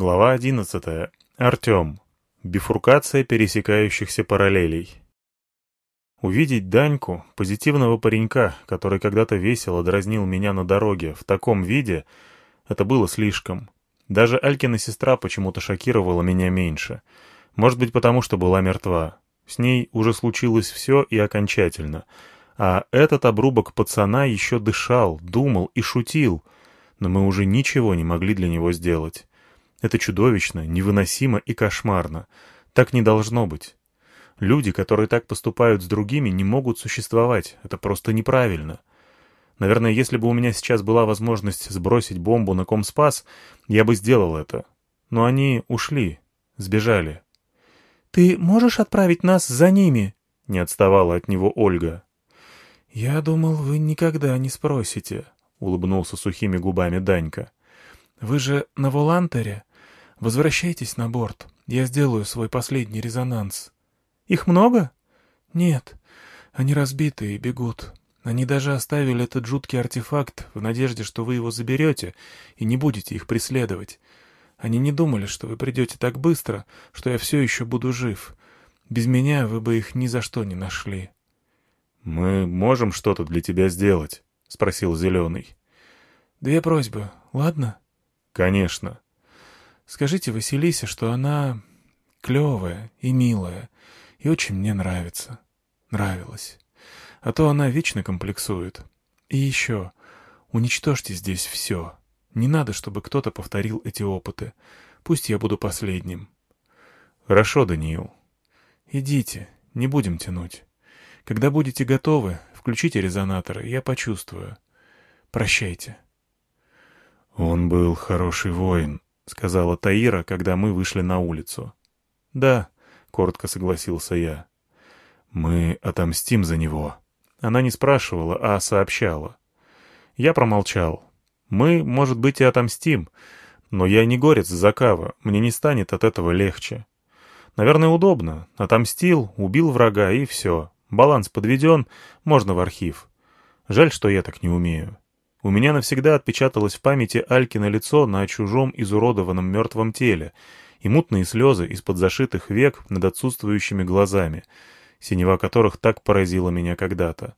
Глава 11. Артем. Бифуркация пересекающихся параллелей. Увидеть Даньку, позитивного паренька, который когда-то весело дразнил меня на дороге, в таком виде, это было слишком. Даже Алькина сестра почему-то шокировала меня меньше. Может быть, потому что была мертва. С ней уже случилось все и окончательно. А этот обрубок пацана еще дышал, думал и шутил. Но мы уже ничего не могли для него сделать. Это чудовищно, невыносимо и кошмарно. Так не должно быть. Люди, которые так поступают с другими, не могут существовать. Это просто неправильно. Наверное, если бы у меня сейчас была возможность сбросить бомбу на Комспас, я бы сделал это. Но они ушли, сбежали. «Ты можешь отправить нас за ними?» — не отставала от него Ольга. «Я думал, вы никогда не спросите», — улыбнулся сухими губами Данька. «Вы же на Волантере? Возвращайтесь на борт. Я сделаю свой последний резонанс. Их много? Нет. Они разбиты и бегут. Они даже оставили этот жуткий артефакт в надежде, что вы его заберете и не будете их преследовать. Они не думали, что вы придете так быстро, что я все еще буду жив. Без меня вы бы их ни за что не нашли. — Мы можем что-то для тебя сделать? — спросил Зеленый. — Две просьбы, ладно? — Конечно. Скажите Василисе, что она клевая и милая, и очень мне нравится. Нравилась. А то она вечно комплексует. И еще, уничтожьте здесь все. Не надо, чтобы кто-то повторил эти опыты. Пусть я буду последним. Хорошо, Даниил. Идите, не будем тянуть. Когда будете готовы, включите резонаторы, я почувствую. Прощайте. Он был хороший воин, — сказала Таира, когда мы вышли на улицу. «Да», — коротко согласился я. «Мы отомстим за него». Она не спрашивала, а сообщала. Я промолчал. «Мы, может быть, и отомстим, но я не горец Закава, мне не станет от этого легче. Наверное, удобно. Отомстил, убил врага, и все. Баланс подведен, можно в архив. Жаль, что я так не умею». У меня навсегда отпечаталось в памяти Алькино лицо на чужом изуродованном мертвом теле и мутные слезы из-под зашитых век над отсутствующими глазами, синева которых так поразила меня когда-то.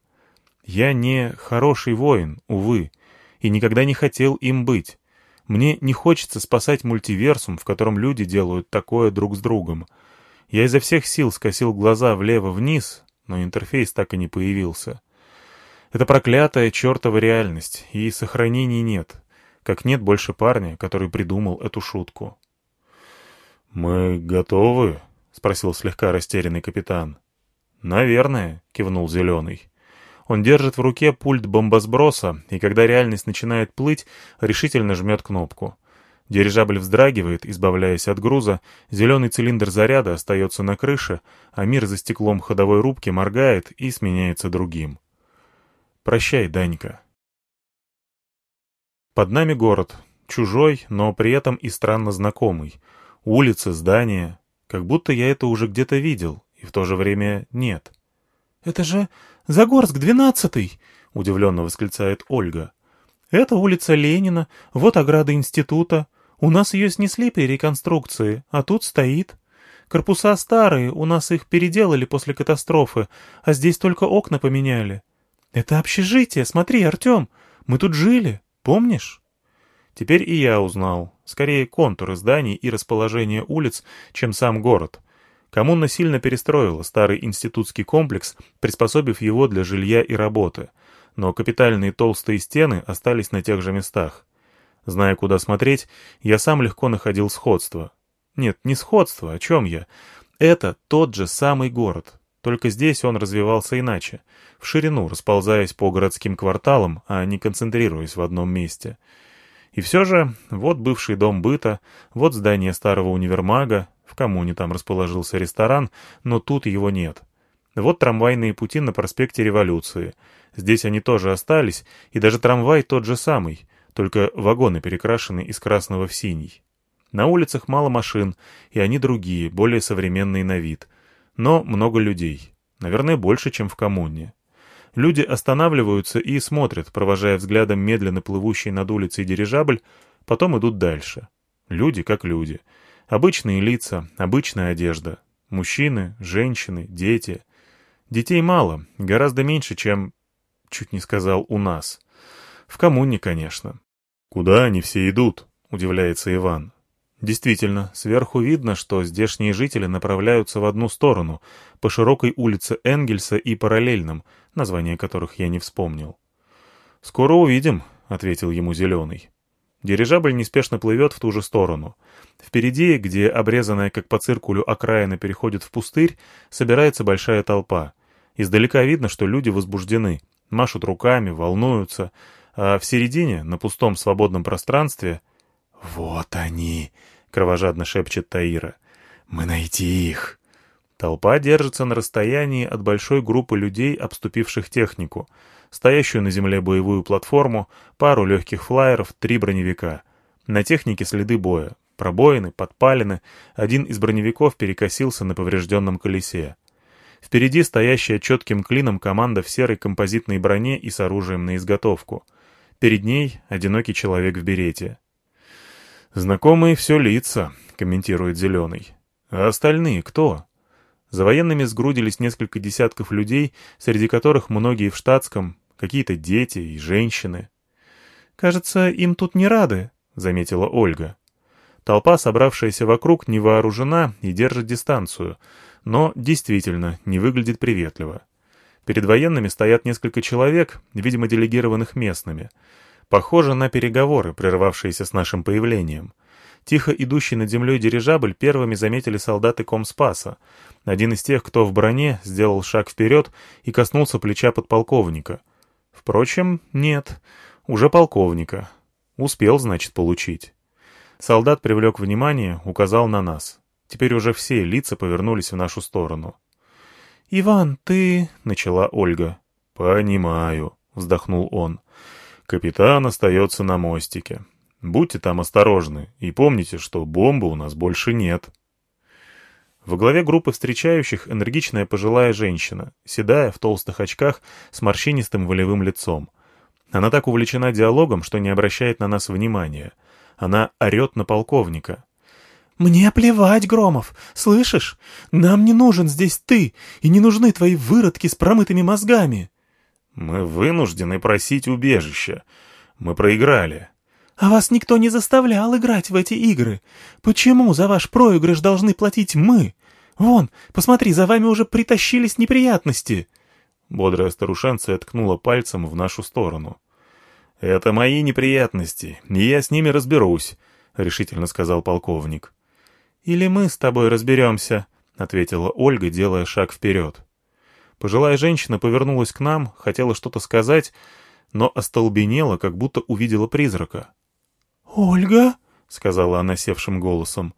Я не хороший воин, увы, и никогда не хотел им быть. Мне не хочется спасать мультиверсум, в котором люди делают такое друг с другом. Я изо всех сил скосил глаза влево-вниз, но интерфейс так и не появился. Это проклятая чертова реальность, и сохранений нет, как нет больше парня, который придумал эту шутку. «Мы готовы?» — спросил слегка растерянный капитан. «Наверное», — кивнул Зеленый. Он держит в руке пульт бомбосброса, и когда реальность начинает плыть, решительно жмет кнопку. Дирижабль вздрагивает, избавляясь от груза, зеленый цилиндр заряда остается на крыше, а мир за стеклом ходовой рубки моргает и сменяется другим. Прощай, Данька. Под нами город. Чужой, но при этом и странно знакомый. Улицы, здания. Как будто я это уже где-то видел, и в то же время нет. — Это же Загорск, двенадцатый! — удивленно восклицает Ольга. — Это улица Ленина, вот ограда института. У нас ее снесли при реконструкции, а тут стоит. Корпуса старые, у нас их переделали после катастрофы, а здесь только окна поменяли. «Это общежитие, смотри, Артем, мы тут жили, помнишь?» Теперь и я узнал. Скорее контуры зданий и расположение улиц, чем сам город. Коммуна сильно перестроила старый институтский комплекс, приспособив его для жилья и работы. Но капитальные толстые стены остались на тех же местах. Зная, куда смотреть, я сам легко находил сходство. Нет, не сходство, о чем я. Это тот же самый город, только здесь он развивался иначе, в ширину, расползаясь по городским кварталам, а не концентрируясь в одном месте. И все же, вот бывший дом быта, вот здание старого универмага, в коммуне там расположился ресторан, но тут его нет. Вот трамвайные пути на проспекте Революции. Здесь они тоже остались, и даже трамвай тот же самый, только вагоны перекрашены из красного в синий. На улицах мало машин, и они другие, более современные на вид — но много людей. Наверное, больше, чем в коммуне. Люди останавливаются и смотрят, провожая взглядом медленно плывущий над улицей дирижабль, потом идут дальше. Люди как люди. Обычные лица, обычная одежда. Мужчины, женщины, дети. Детей мало, гораздо меньше, чем... Чуть не сказал «у нас». В коммуне, конечно. «Куда они все идут?» — удивляется Иван. Действительно, сверху видно, что здешние жители направляются в одну сторону, по широкой улице Энгельса и параллельным, название которых я не вспомнил. «Скоро увидим», — ответил ему Зеленый. Дирижабль неспешно плывет в ту же сторону. Впереди, где обрезанная как по циркулю окраина переходит в пустырь, собирается большая толпа. Издалека видно, что люди возбуждены, машут руками, волнуются, а в середине, на пустом свободном пространстве... «Вот они!» — кровожадно шепчет Таира. «Мы найти их!» Толпа держится на расстоянии от большой группы людей, обступивших технику, стоящую на земле боевую платформу, пару легких флайеров, три броневика. На технике следы боя, пробоины, подпалины, один из броневиков перекосился на поврежденном колесе. Впереди стоящая четким клином команда в серой композитной броне и с оружием на изготовку. Перед ней одинокий человек в берете. «Знакомые все лица», — комментирует Зеленый. «А остальные кто?» За военными сгрудились несколько десятков людей, среди которых многие в штатском, какие-то дети и женщины. «Кажется, им тут не рады», — заметила Ольга. Толпа, собравшаяся вокруг, не вооружена и держит дистанцию, но действительно не выглядит приветливо. Перед военными стоят несколько человек, видимо, делегированных местными — Похоже на переговоры, прервавшиеся с нашим появлением. Тихо идущий над землей дирижабль первыми заметили солдаты Комспаса. Один из тех, кто в броне, сделал шаг вперед и коснулся плеча подполковника. Впрочем, нет, уже полковника. Успел, значит, получить. Солдат привлек внимание, указал на нас. Теперь уже все лица повернулись в нашу сторону. «Иван, ты...» — начала Ольга. «Понимаю», — вздохнул он. Капитан остается на мостике. Будьте там осторожны и помните, что бомбы у нас больше нет. Во главе группы встречающих энергичная пожилая женщина, седая, в толстых очках, с морщинистым волевым лицом. Она так увлечена диалогом, что не обращает на нас внимания. Она орет на полковника. «Мне плевать, Громов, слышишь? Нам не нужен здесь ты, и не нужны твои выродки с промытыми мозгами!» Мы вынуждены просить убежища. Мы проиграли. А вас никто не заставлял играть в эти игры. Почему за ваш проигрыш должны платить мы? Вон, посмотри, за вами уже притащились неприятности. Бодрая старушенция ткнула пальцем в нашу сторону. «Это мои неприятности, и я с ними разберусь», — решительно сказал полковник. «Или мы с тобой разберемся», — ответила Ольга, делая шаг вперед. Пожилая женщина повернулась к нам, хотела что-то сказать, но остолбенела, как будто увидела призрака. «Ольга?» — сказала она севшим голосом.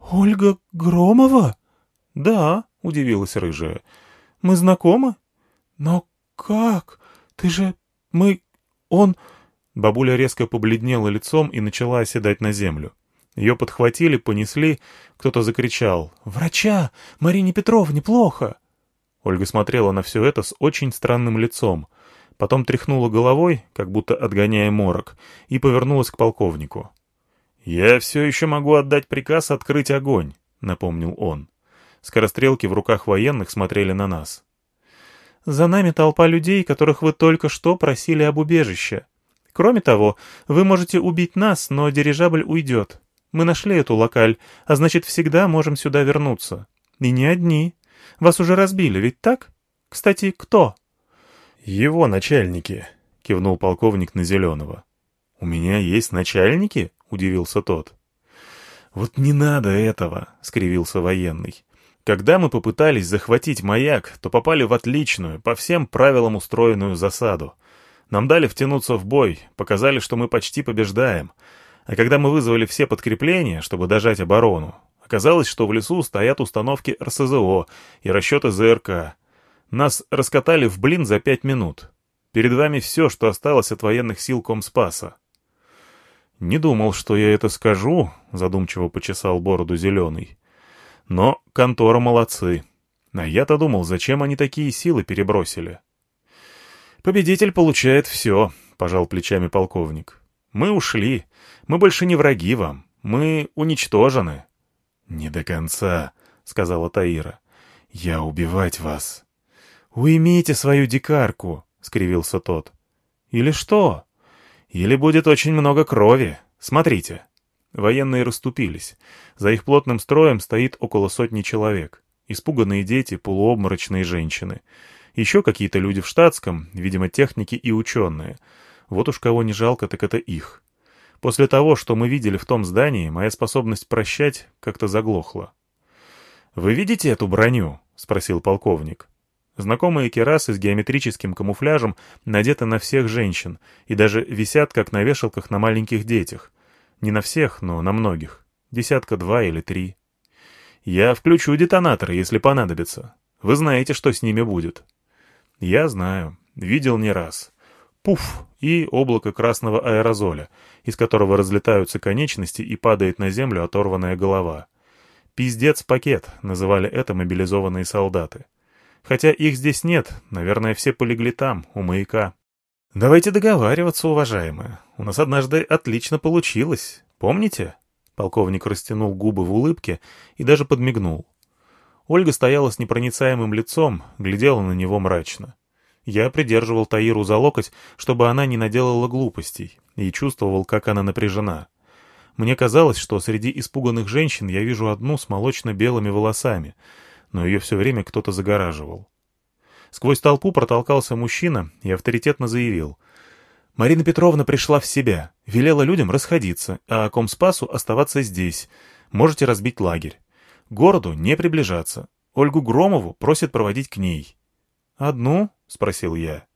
«Ольга Громова?» «Да», — удивилась рыжая. «Мы знакомы?» «Но как? Ты же... Мы... Он...» Бабуля резко побледнела лицом и начала оседать на землю. Ее подхватили, понесли, кто-то закричал. «Врача! Марине Петровне плохо!» Ольга смотрела на все это с очень странным лицом, потом тряхнула головой, как будто отгоняя морок, и повернулась к полковнику. «Я все еще могу отдать приказ открыть огонь», — напомнил он. Скорострелки в руках военных смотрели на нас. «За нами толпа людей, которых вы только что просили об убежище. Кроме того, вы можете убить нас, но дирижабль уйдет. Мы нашли эту локаль, а значит, всегда можем сюда вернуться. И не одни». Вас уже разбили, ведь так? Кстати, кто?» «Его начальники», — кивнул полковник на Зеленого. «У меня есть начальники?» — удивился тот. «Вот не надо этого», — скривился военный. «Когда мы попытались захватить маяк, то попали в отличную, по всем правилам устроенную засаду. Нам дали втянуться в бой, показали, что мы почти побеждаем. А когда мы вызвали все подкрепления, чтобы дожать оборону, Оказалось, что в лесу стоят установки РСЗО и расчеты ЗРК. Нас раскатали в блин за пять минут. Перед вами все, что осталось от военных сил Комспаса. «Не думал, что я это скажу», — задумчиво почесал бороду зеленый. «Но контора молодцы. А я-то думал, зачем они такие силы перебросили?» «Победитель получает все», — пожал плечами полковник. «Мы ушли. Мы больше не враги вам. Мы уничтожены». «Не до конца», — сказала Таира. «Я убивать вас». «Уймите свою дикарку», — скривился тот. «Или что? Или будет очень много крови. Смотрите». Военные расступились. За их плотным строем стоит около сотни человек. Испуганные дети, полуобморочные женщины. Еще какие-то люди в штатском, видимо, техники и ученые. Вот уж кого не жалко, так это их. После того, что мы видели в том здании, моя способность прощать как-то заглохла. «Вы видите эту броню?» — спросил полковник. Знакомые керасы с геометрическим камуфляжем надеты на всех женщин и даже висят как на вешалках на маленьких детях. Не на всех, но на многих. Десятка два или три. Я включу детонаторы, если понадобится. Вы знаете, что с ними будет. Я знаю. Видел не раз. Пуф! И облако красного аэрозоля, из которого разлетаются конечности и падает на землю оторванная голова. «Пиздец-пакет» называли это мобилизованные солдаты. Хотя их здесь нет, наверное, все полегли там, у маяка. «Давайте договариваться, уважаемые. У нас однажды отлично получилось. Помните?» Полковник растянул губы в улыбке и даже подмигнул. Ольга стояла с непроницаемым лицом, глядела на него мрачно. Я придерживал Таиру за локоть, чтобы она не наделала глупостей, и чувствовал, как она напряжена. Мне казалось, что среди испуганных женщин я вижу одну с молочно-белыми волосами, но ее все время кто-то загораживал. Сквозь толпу протолкался мужчина и авторитетно заявил. Марина Петровна пришла в себя, велела людям расходиться, а Комспасу оставаться здесь. Можете разбить лагерь. Городу не приближаться. Ольгу Громову просит проводить к ней. «Одну?» — спросил я.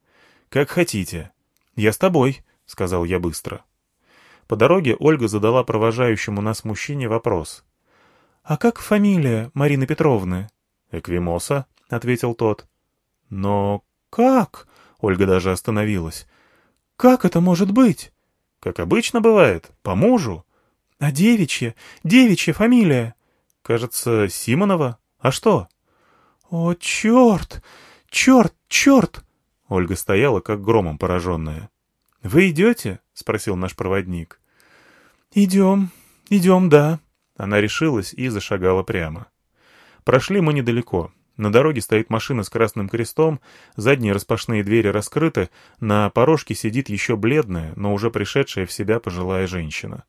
«Как хотите». «Я с тобой», — сказал я быстро. По дороге Ольга задала провожающему нас мужчине вопрос. «А как фамилия Марины Петровны?» «Эквимоса», — ответил тот. «Но как?» — Ольга даже остановилась. «Как это может быть?» «Как обычно бывает, по мужу». «А девичья? Девичья фамилия?» «Кажется, Симонова. А что?» «О, черт! Черт, черт!» Ольга стояла, как громом пораженная. «Вы идете?» — спросил наш проводник. «Идем, идем, да». Она решилась и зашагала прямо. Прошли мы недалеко. На дороге стоит машина с красным крестом, задние распашные двери раскрыты, на порожке сидит еще бледная, но уже пришедшая в себя пожилая женщина.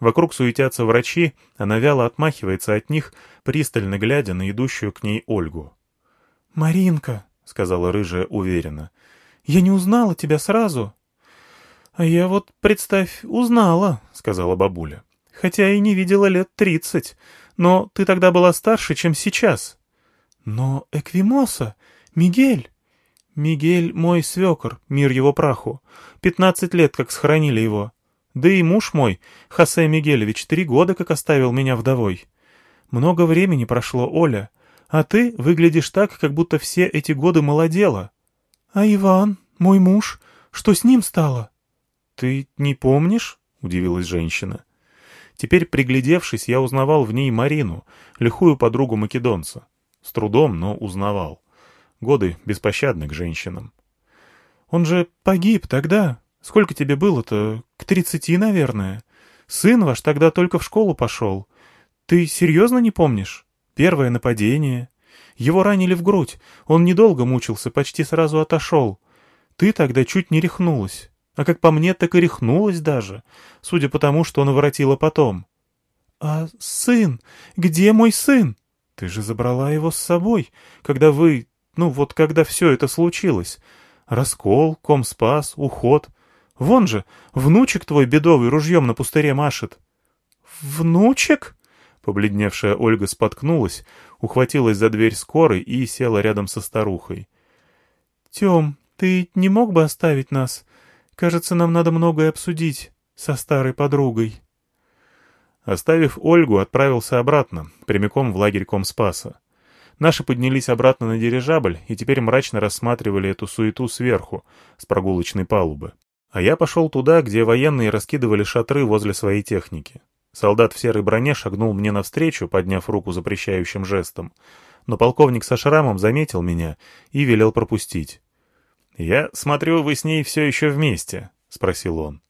Вокруг суетятся врачи, она вяло отмахивается от них, пристально глядя на идущую к ней Ольгу. «Маринка», — сказала рыжая уверенно, — «я не узнала тебя сразу». «А я вот, представь, узнала», — сказала бабуля. «Хотя и не видела лет тридцать, но ты тогда была старше, чем сейчас». «Но Эквимоса? Мигель?» «Мигель мой свекор, мир его праху. Пятнадцать лет, как схоронили его. Да и муж мой, Хосе Мигелевич, три года, как оставил меня вдовой. Много времени прошло, Оля, а ты выглядишь так, как будто все эти годы молодела. А Иван, мой муж, что с ним стало?» «Ты не помнишь?» — удивилась женщина. Теперь, приглядевшись, я узнавал в ней Марину, лихую подругу македонца. С трудом, но узнавал. Годы беспощадны к женщинам. «Он же погиб тогда. Сколько тебе было-то? К тридцати, наверное. Сын ваш тогда только в школу пошел. Ты серьезно не помнишь? Первое нападение. Его ранили в грудь. Он недолго мучился, почти сразу отошел. Ты тогда чуть не рехнулась. А как по мне, так и рехнулась даже, судя по тому, что наворотила потом. «А сын? Где мой сын?» Ты же забрала его с собой, когда вы... Ну, вот когда все это случилось. Раскол, комспас, уход. Вон же, внучек твой бедовый ружьем на пустыре машет. Внучек? Побледневшая Ольга споткнулась, ухватилась за дверь скорой и села рядом со старухой. «Тем, ты не мог бы оставить нас? Кажется, нам надо многое обсудить со старой подругой». Оставив Ольгу, отправился обратно, прямиком в лагерь Комспаса. Наши поднялись обратно на дирижабль и теперь мрачно рассматривали эту суету сверху, с прогулочной палубы. А я пошел туда, где военные раскидывали шатры возле своей техники. Солдат в серой броне шагнул мне навстречу, подняв руку запрещающим жестом, но полковник со шрамом заметил меня и велел пропустить. «Я смотрю, вы с ней все еще вместе», — спросил он.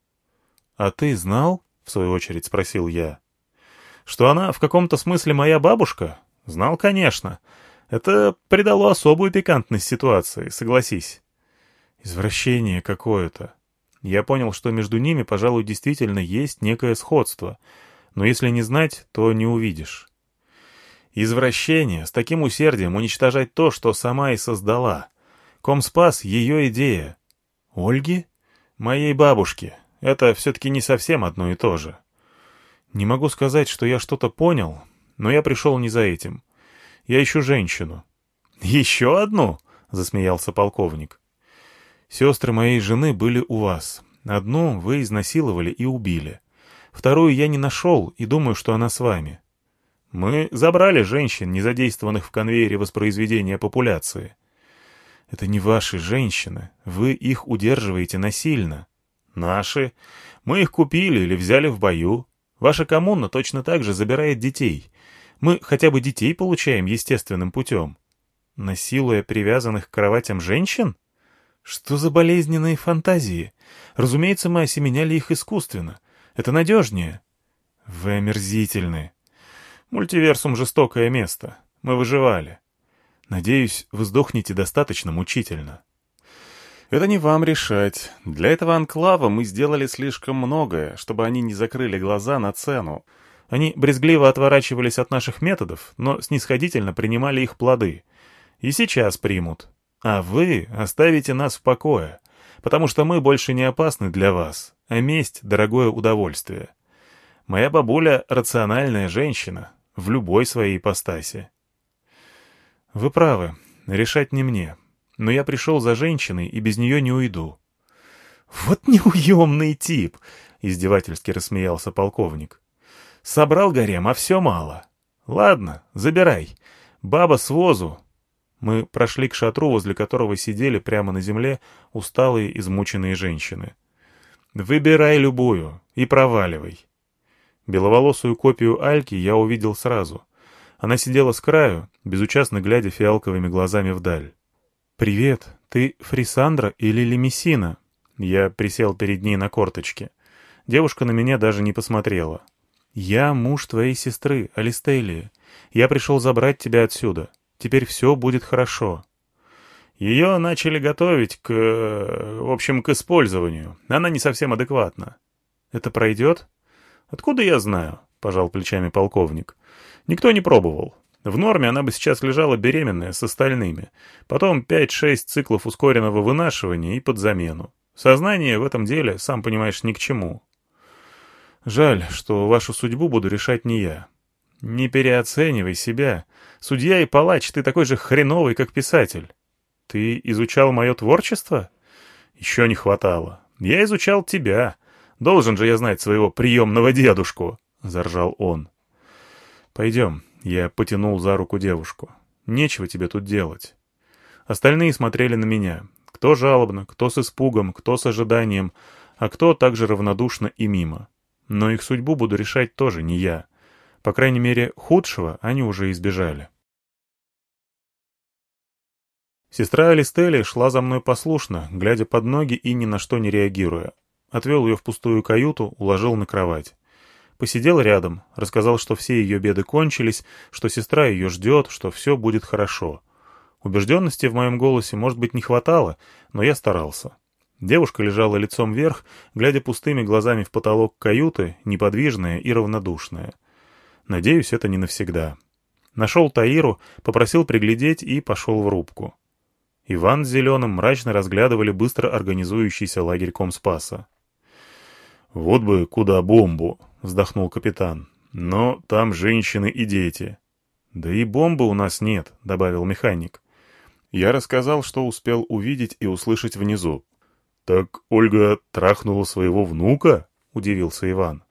«А ты знал?» — в свою очередь спросил я. Что она в каком-то смысле моя бабушка? Знал, конечно. Это придало особую пикантность ситуации, согласись. Извращение какое-то. Я понял, что между ними, пожалуй, действительно есть некое сходство. Но если не знать, то не увидишь. Извращение, с таким усердием уничтожать то, что сама и создала. Комспас — ее идея. Ольги? Моей бабушки. Это все-таки не совсем одно и то же. Не могу сказать, что я что-то понял, но я пришел не за этим. Я ищу женщину. «Еще одну?» — засмеялся полковник. «Сестры моей жены были у вас. Одну вы изнасиловали и убили. Вторую я не нашел и думаю, что она с вами. Мы забрали женщин, не задействованных в конвейере воспроизведения популяции. Это не ваши женщины. Вы их удерживаете насильно. Наши. Мы их купили или взяли в бою. Ваша коммуна точно так же забирает детей. Мы хотя бы детей получаем естественным путем. Насилуя привязанных к кроватям женщин? Что за болезненные фантазии? Разумеется, мы осеменяли их искусственно. Это надежнее. Вы омерзительны. Мультиверсум — жестокое место. Мы выживали. Надеюсь, вы сдохнете достаточно мучительно. Это не вам решать. Для этого анклава мы сделали слишком многое, чтобы они не закрыли глаза на цену. Они брезгливо отворачивались от наших методов, но снисходительно принимали их плоды. И сейчас примут. А вы оставите нас в покое, потому что мы больше не опасны для вас, а месть — дорогое удовольствие. Моя бабуля — рациональная женщина, в любой своей ипостаси. Вы правы, решать не мне. Но я пришел за женщиной и без нее не уйду. Вот неуемный тип! Издевательски рассмеялся полковник. Собрал гарем, а все мало. Ладно, забирай. Баба с возу. Мы прошли к шатру, возле которого сидели прямо на земле усталые, измученные женщины. Выбирай любую и проваливай. Беловолосую копию Альки я увидел сразу. Она сидела с краю, безучастно глядя фиалковыми глазами вдаль. «Привет, ты Фрисандра или Лемесина?» Я присел перед ней на корточке. Девушка на меня даже не посмотрела. «Я муж твоей сестры, Алистелии. Я пришел забрать тебя отсюда. Теперь все будет хорошо». Ее начали готовить к... в общем, к использованию. Она не совсем адекватна. «Это пройдет?» «Откуда я знаю?» — пожал плечами полковник. «Никто не пробовал. В норме она бы сейчас лежала беременная с остальными. Потом 5-6 циклов ускоренного вынашивания и под замену. Сознание в этом деле, сам понимаешь, ни к чему. Жаль, что вашу судьбу буду решать не я. Не переоценивай себя. Судья и палач, ты такой же хреновый, как писатель. Ты изучал мое творчество? Еще не хватало. Я изучал тебя. Должен же я знать своего приемного дедушку, — заржал он. Пойдем, я потянул за руку девушку. «Нечего тебе тут делать». Остальные смотрели на меня. Кто жалобно, кто с испугом, кто с ожиданием, а кто также равнодушно и мимо. Но их судьбу буду решать тоже не я. По крайней мере, худшего они уже избежали. Сестра Алистели шла за мной послушно, глядя под ноги и ни на что не реагируя. Отвел ее в пустую каюту, уложил на кровать. Посидел рядом, рассказал, что все ее беды кончились, что сестра ее ждет, что все будет хорошо. Убежденности в моем голосе, может быть, не хватало, но я старался. Девушка лежала лицом вверх, глядя пустыми глазами в потолок каюты, неподвижная и равнодушная. Надеюсь, это не навсегда. Нашел Таиру, попросил приглядеть и пошел в рубку. Иван с Зеленым мрачно разглядывали быстро организующийся лагерь Комспаса. «Вот бы куда бомбу!» — вздохнул капитан. «Но там женщины и дети». «Да и бомбы у нас нет», — добавил механик. Я рассказал, что успел увидеть и услышать внизу. «Так Ольга трахнула своего внука?» — удивился Иван.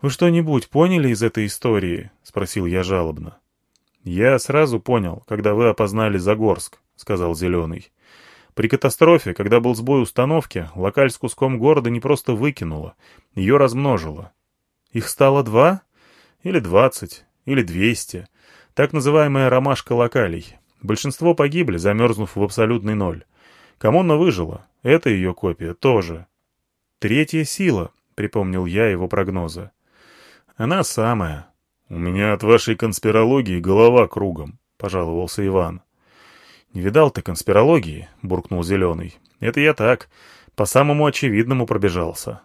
«Вы что-нибудь поняли из этой истории?» — спросил я жалобно. «Я сразу понял, когда вы опознали Загорск», — сказал Зеленый. При катастрофе, когда был сбой установки, локаль с куском города не просто выкинула, ее размножило. Их стало два? Или двадцать? Или двести? Так называемая ромашка локалей. Большинство погибли, замерзнув в абсолютный ноль. Коммуна выжила. Это ее копия тоже. «Третья сила», — припомнил я его прогнозы. «Она самая. «У меня от вашей конспирологии голова кругом», — пожаловался Иван. «Не видал ты конспирологии?» — буркнул Зеленый. «Это я так, по самому очевидному пробежался».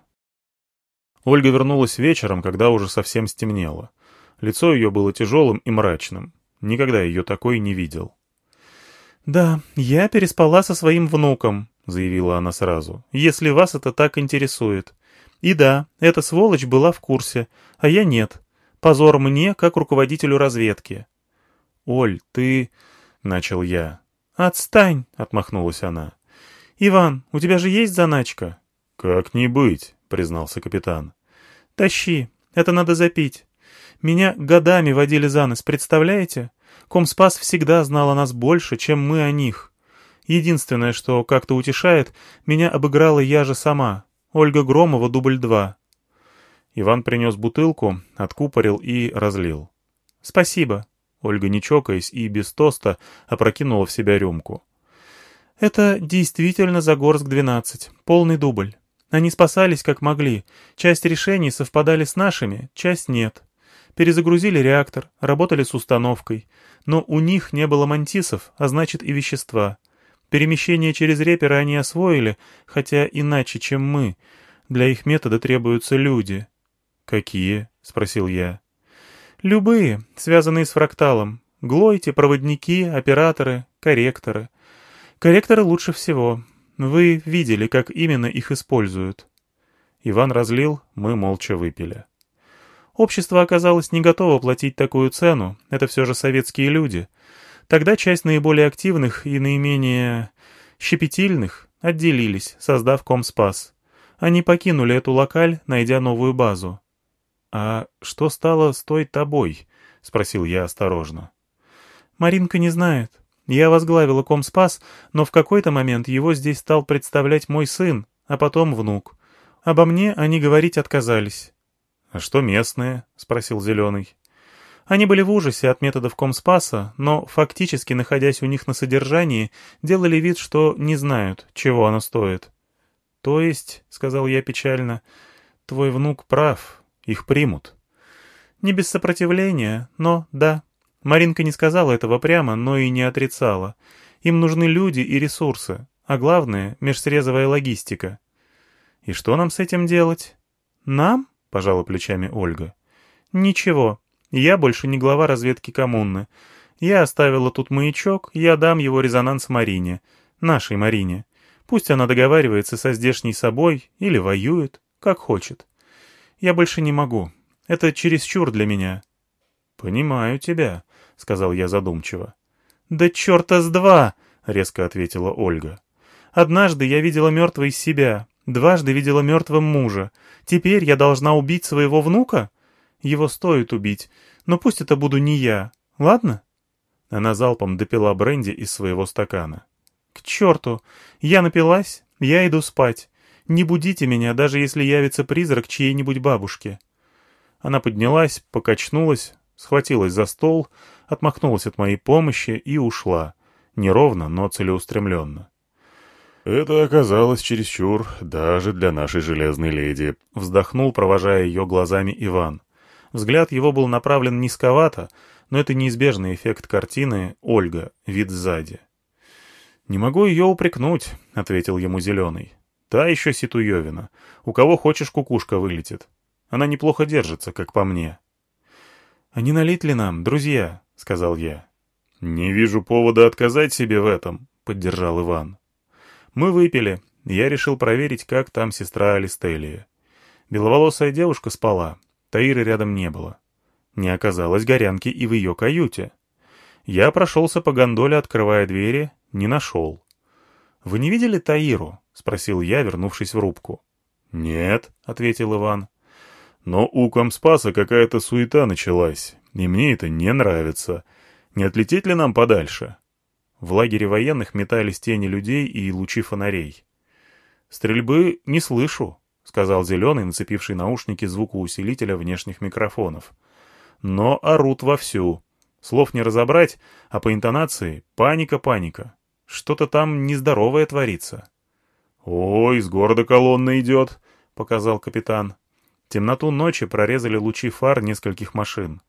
Ольга вернулась вечером, когда уже совсем стемнело. Лицо ее было тяжелым и мрачным. Никогда ее такой не видел. «Да, я переспала со своим внуком», — заявила она сразу, — «если вас это так интересует. И да, эта сволочь была в курсе, а я нет. Позор мне, как руководителю разведки». «Оль, ты...» — начал я. «Отстань!» — отмахнулась она. «Иван, у тебя же есть заначка?» «Как не быть», — признался капитан. «Тащи, это надо запить. Меня годами водили за нос, представляете? Комспас всегда знал о нас больше, чем мы о них. Единственное, что как-то утешает, меня обыграла я же сама. Ольга Громова, дубль два». Иван принес бутылку, откупорил и разлил. «Спасибо». Ольга, не чокаясь и без тоста, опрокинула в себя рюмку. «Это действительно Загорск-12, полный дубль. Они спасались как могли. Часть решений совпадали с нашими, часть нет. Перезагрузили реактор, работали с установкой. Но у них не было мантисов, а значит и вещества. Перемещение через реперы они освоили, хотя иначе, чем мы. Для их метода требуются люди. «Какие?» — спросил я. «Любые, связанные с фракталом. Глойте, проводники, операторы, корректоры. Корректоры лучше всего. Вы видели, как именно их используют». Иван разлил, мы молча выпили. Общество оказалось не готово платить такую цену, это все же советские люди. Тогда часть наиболее активных и наименее щепетильных отделились, создав Комспас. Они покинули эту локаль, найдя новую базу. «А что стало с той тобой?» — спросил я осторожно. «Маринка не знает. Я возглавила Комспас, но в какой-то момент его здесь стал представлять мой сын, а потом внук. Обо мне они говорить отказались. — А что местные? — спросил Зеленый. Они были в ужасе от методов Комспаса, но, фактически находясь у них на содержании, делали вид, что не знают, чего оно стоит. — То есть, — сказал я печально, — твой внук прав, их примут. — Не без сопротивления, но да, Маринка не сказала этого прямо, но и не отрицала. Им нужны люди и ресурсы, а главное — межсрезовая логистика. «И что нам с этим делать?» «Нам?» — пожала плечами Ольга. «Ничего. Я больше не глава разведки коммуны. Я оставила тут маячок, я дам его резонанс Марине. Нашей Марине. Пусть она договаривается со здешней собой или воюет, как хочет. Я больше не могу. Это чересчур для меня». «Понимаю тебя», — сказал я задумчиво. «Да черта с два!» — резко ответила Ольга. «Однажды я видела мертвой себя, дважды видела мертвым мужа. Теперь я должна убить своего внука? Его стоит убить, но пусть это буду не я, ладно?» Она залпом допила бренди из своего стакана. «К черту! Я напилась, я иду спать. Не будите меня, даже если явится призрак чьей-нибудь бабушки». Она поднялась, покачнулась, схватилась за стол, отмахнулась от моей помощи и ушла. Неровно, но целеустремленно. «Это оказалось чересчур даже для нашей железной леди», — вздохнул, провожая ее глазами Иван. Взгляд его был направлен низковато, но это неизбежный эффект картины «Ольга. Вид сзади». «Не могу ее упрекнуть», — ответил ему Зеленый. «Та еще ситуевина. У кого хочешь, кукушка вылетит. Она неплохо держится, как по мне». «А не налить ли нам, друзья?» — сказал я. «Не вижу повода отказать себе в этом», — поддержал Иван. Мы выпили. Я решил проверить, как там сестра Алистелия. Беловолосая девушка спала. Таиры рядом не было. Не оказалось горянки и в ее каюте. Я прошелся по гондоле, открывая двери, не нашел. «Вы не видели Таиру?» — спросил я, вернувшись в рубку. «Нет», — ответил Иван. Но у Комспаса какая-то суета началась, и мне это не нравится. Не отлететь ли нам подальше? В лагере военных метались тени людей и лучи фонарей. «Стрельбы не слышу», — сказал Зеленый, нацепивший наушники звукоусилителя внешних микрофонов. «Но орут вовсю. Слов не разобрать, а по интонации — паника-паника. Что-то там нездоровое творится». «Ой, из города колонна идет», — показал капитан. Темноту ночи прорезали лучи фар нескольких машин.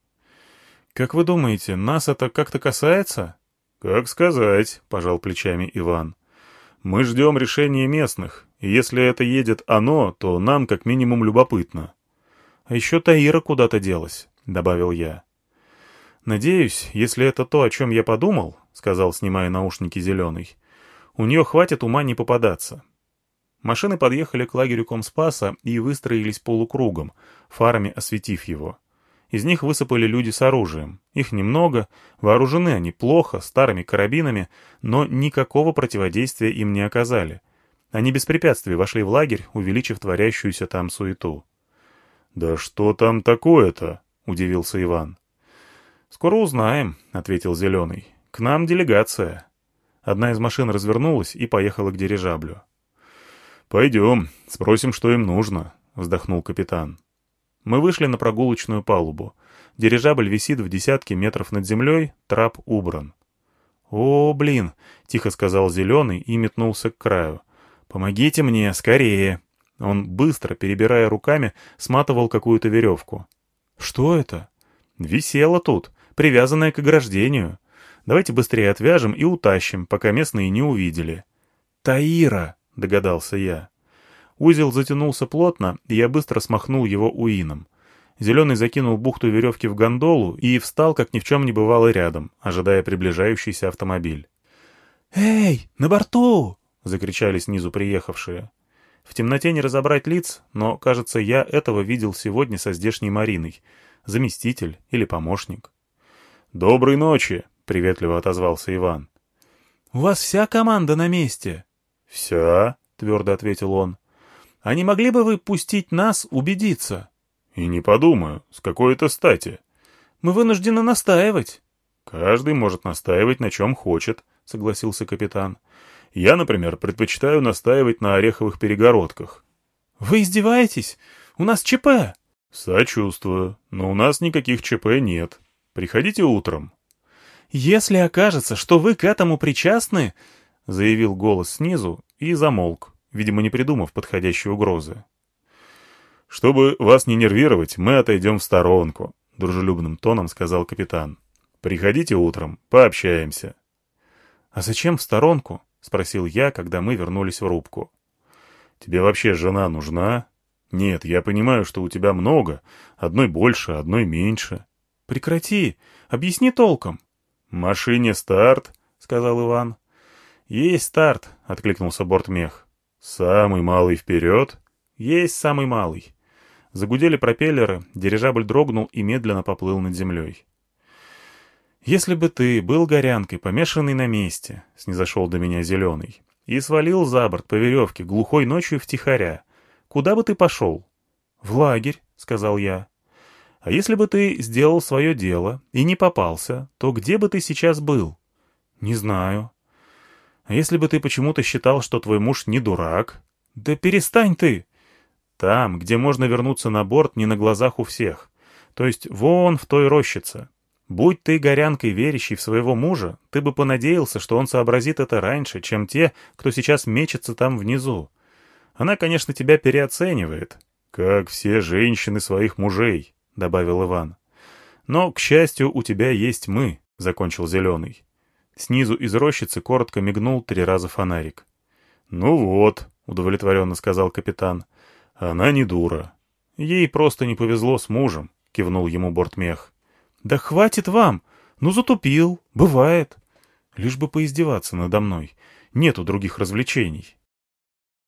«Как вы думаете, нас это как-то касается?» «Как сказать», — пожал плечами Иван. «Мы ждем решения местных, и если это едет оно, то нам как минимум любопытно». «А еще Таира куда-то делась», — добавил я. «Надеюсь, если это то, о чем я подумал», — сказал, снимая наушники зеленый, — «у нее хватит ума не попадаться». Машины подъехали к лагерю Комспаса и выстроились полукругом, фарами осветив его. Из них высыпали люди с оружием. Их немного, вооружены они плохо, старыми карабинами, но никакого противодействия им не оказали. Они без препятствий вошли в лагерь, увеличив творящуюся там суету. «Да что там такое-то?» — удивился Иван. «Скоро узнаем», — ответил Зеленый. «К нам делегация». Одна из машин развернулась и поехала к дирижаблю. «Пойдем, спросим, что им нужно», — вздохнул капитан. Мы вышли на прогулочную палубу. Дирижабль висит в десятке метров над землей, трап убран. «О, блин!» — тихо сказал Зеленый и метнулся к краю. «Помогите мне, скорее!» Он, быстро, перебирая руками, сматывал какую-то веревку. «Что это?» «Висело тут, привязанное к ограждению. Давайте быстрее отвяжем и утащим, пока местные не увидели». «Таира!» — догадался я. Узел затянулся плотно, и я быстро смахнул его уином. Зеленый закинул бухту веревки в гондолу и встал, как ни в чем не бывало, рядом, ожидая приближающийся автомобиль. «Эй, на борту!» — закричали снизу приехавшие. В темноте не разобрать лиц, но, кажется, я этого видел сегодня со здешней Мариной. Заместитель или помощник. «Доброй ночи!» — приветливо отозвался Иван. «У вас вся команда на месте?» «Вся?» — твердо ответил он. А не могли бы вы пустить нас убедиться?» «И не подумаю. С какой это стати?» «Мы вынуждены настаивать». «Каждый может настаивать на чем хочет», — согласился капитан. «Я, например, предпочитаю настаивать на ореховых перегородках». «Вы издеваетесь? У нас ЧП!» «Сочувствую, но у нас никаких ЧП нет. Приходите утром». «Если окажется, что вы к этому причастны...» — заявил голос снизу и замолк видимо, не придумав подходящей угрозы. «Чтобы вас не нервировать, мы отойдем в сторонку», — дружелюбным тоном сказал капитан. «Приходите утром, пообщаемся». «А зачем в сторонку?» — спросил я, когда мы вернулись в рубку. «Тебе вообще жена нужна?» «Нет, я понимаю, что у тебя много. Одной больше, одной меньше». «Прекрати! Объясни толком». «Машине старт», — сказал Иван. «Есть старт», — откликнулся бортмех. «Самый малый вперед?» «Есть самый малый». Загудели пропеллеры, дирижабль дрогнул и медленно поплыл над землей. «Если бы ты был горянкой, помешанный на месте», — снизошел до меня зеленый, «и свалил за борт по веревке глухой ночью втихаря, куда бы ты пошел?» «В лагерь», — сказал я. «А если бы ты сделал свое дело и не попался, то где бы ты сейчас был?» «Не знаю», если бы ты почему-то считал, что твой муж не дурак? Да перестань ты! Там, где можно вернуться на борт не на глазах у всех. То есть вон в той рощице. Будь ты горянкой, верящей в своего мужа, ты бы понадеялся, что он сообразит это раньше, чем те, кто сейчас мечется там внизу. Она, конечно, тебя переоценивает. Как все женщины своих мужей, — добавил Иван. Но, к счастью, у тебя есть мы, — закончил Зеленый. Снизу из рощицы коротко мигнул три раза фонарик. «Ну вот», — удовлетворенно сказал капитан, — «она не дура. Ей просто не повезло с мужем», — кивнул ему бортмех. «Да хватит вам! Ну затупил, бывает. Лишь бы поиздеваться надо мной. Нету других развлечений».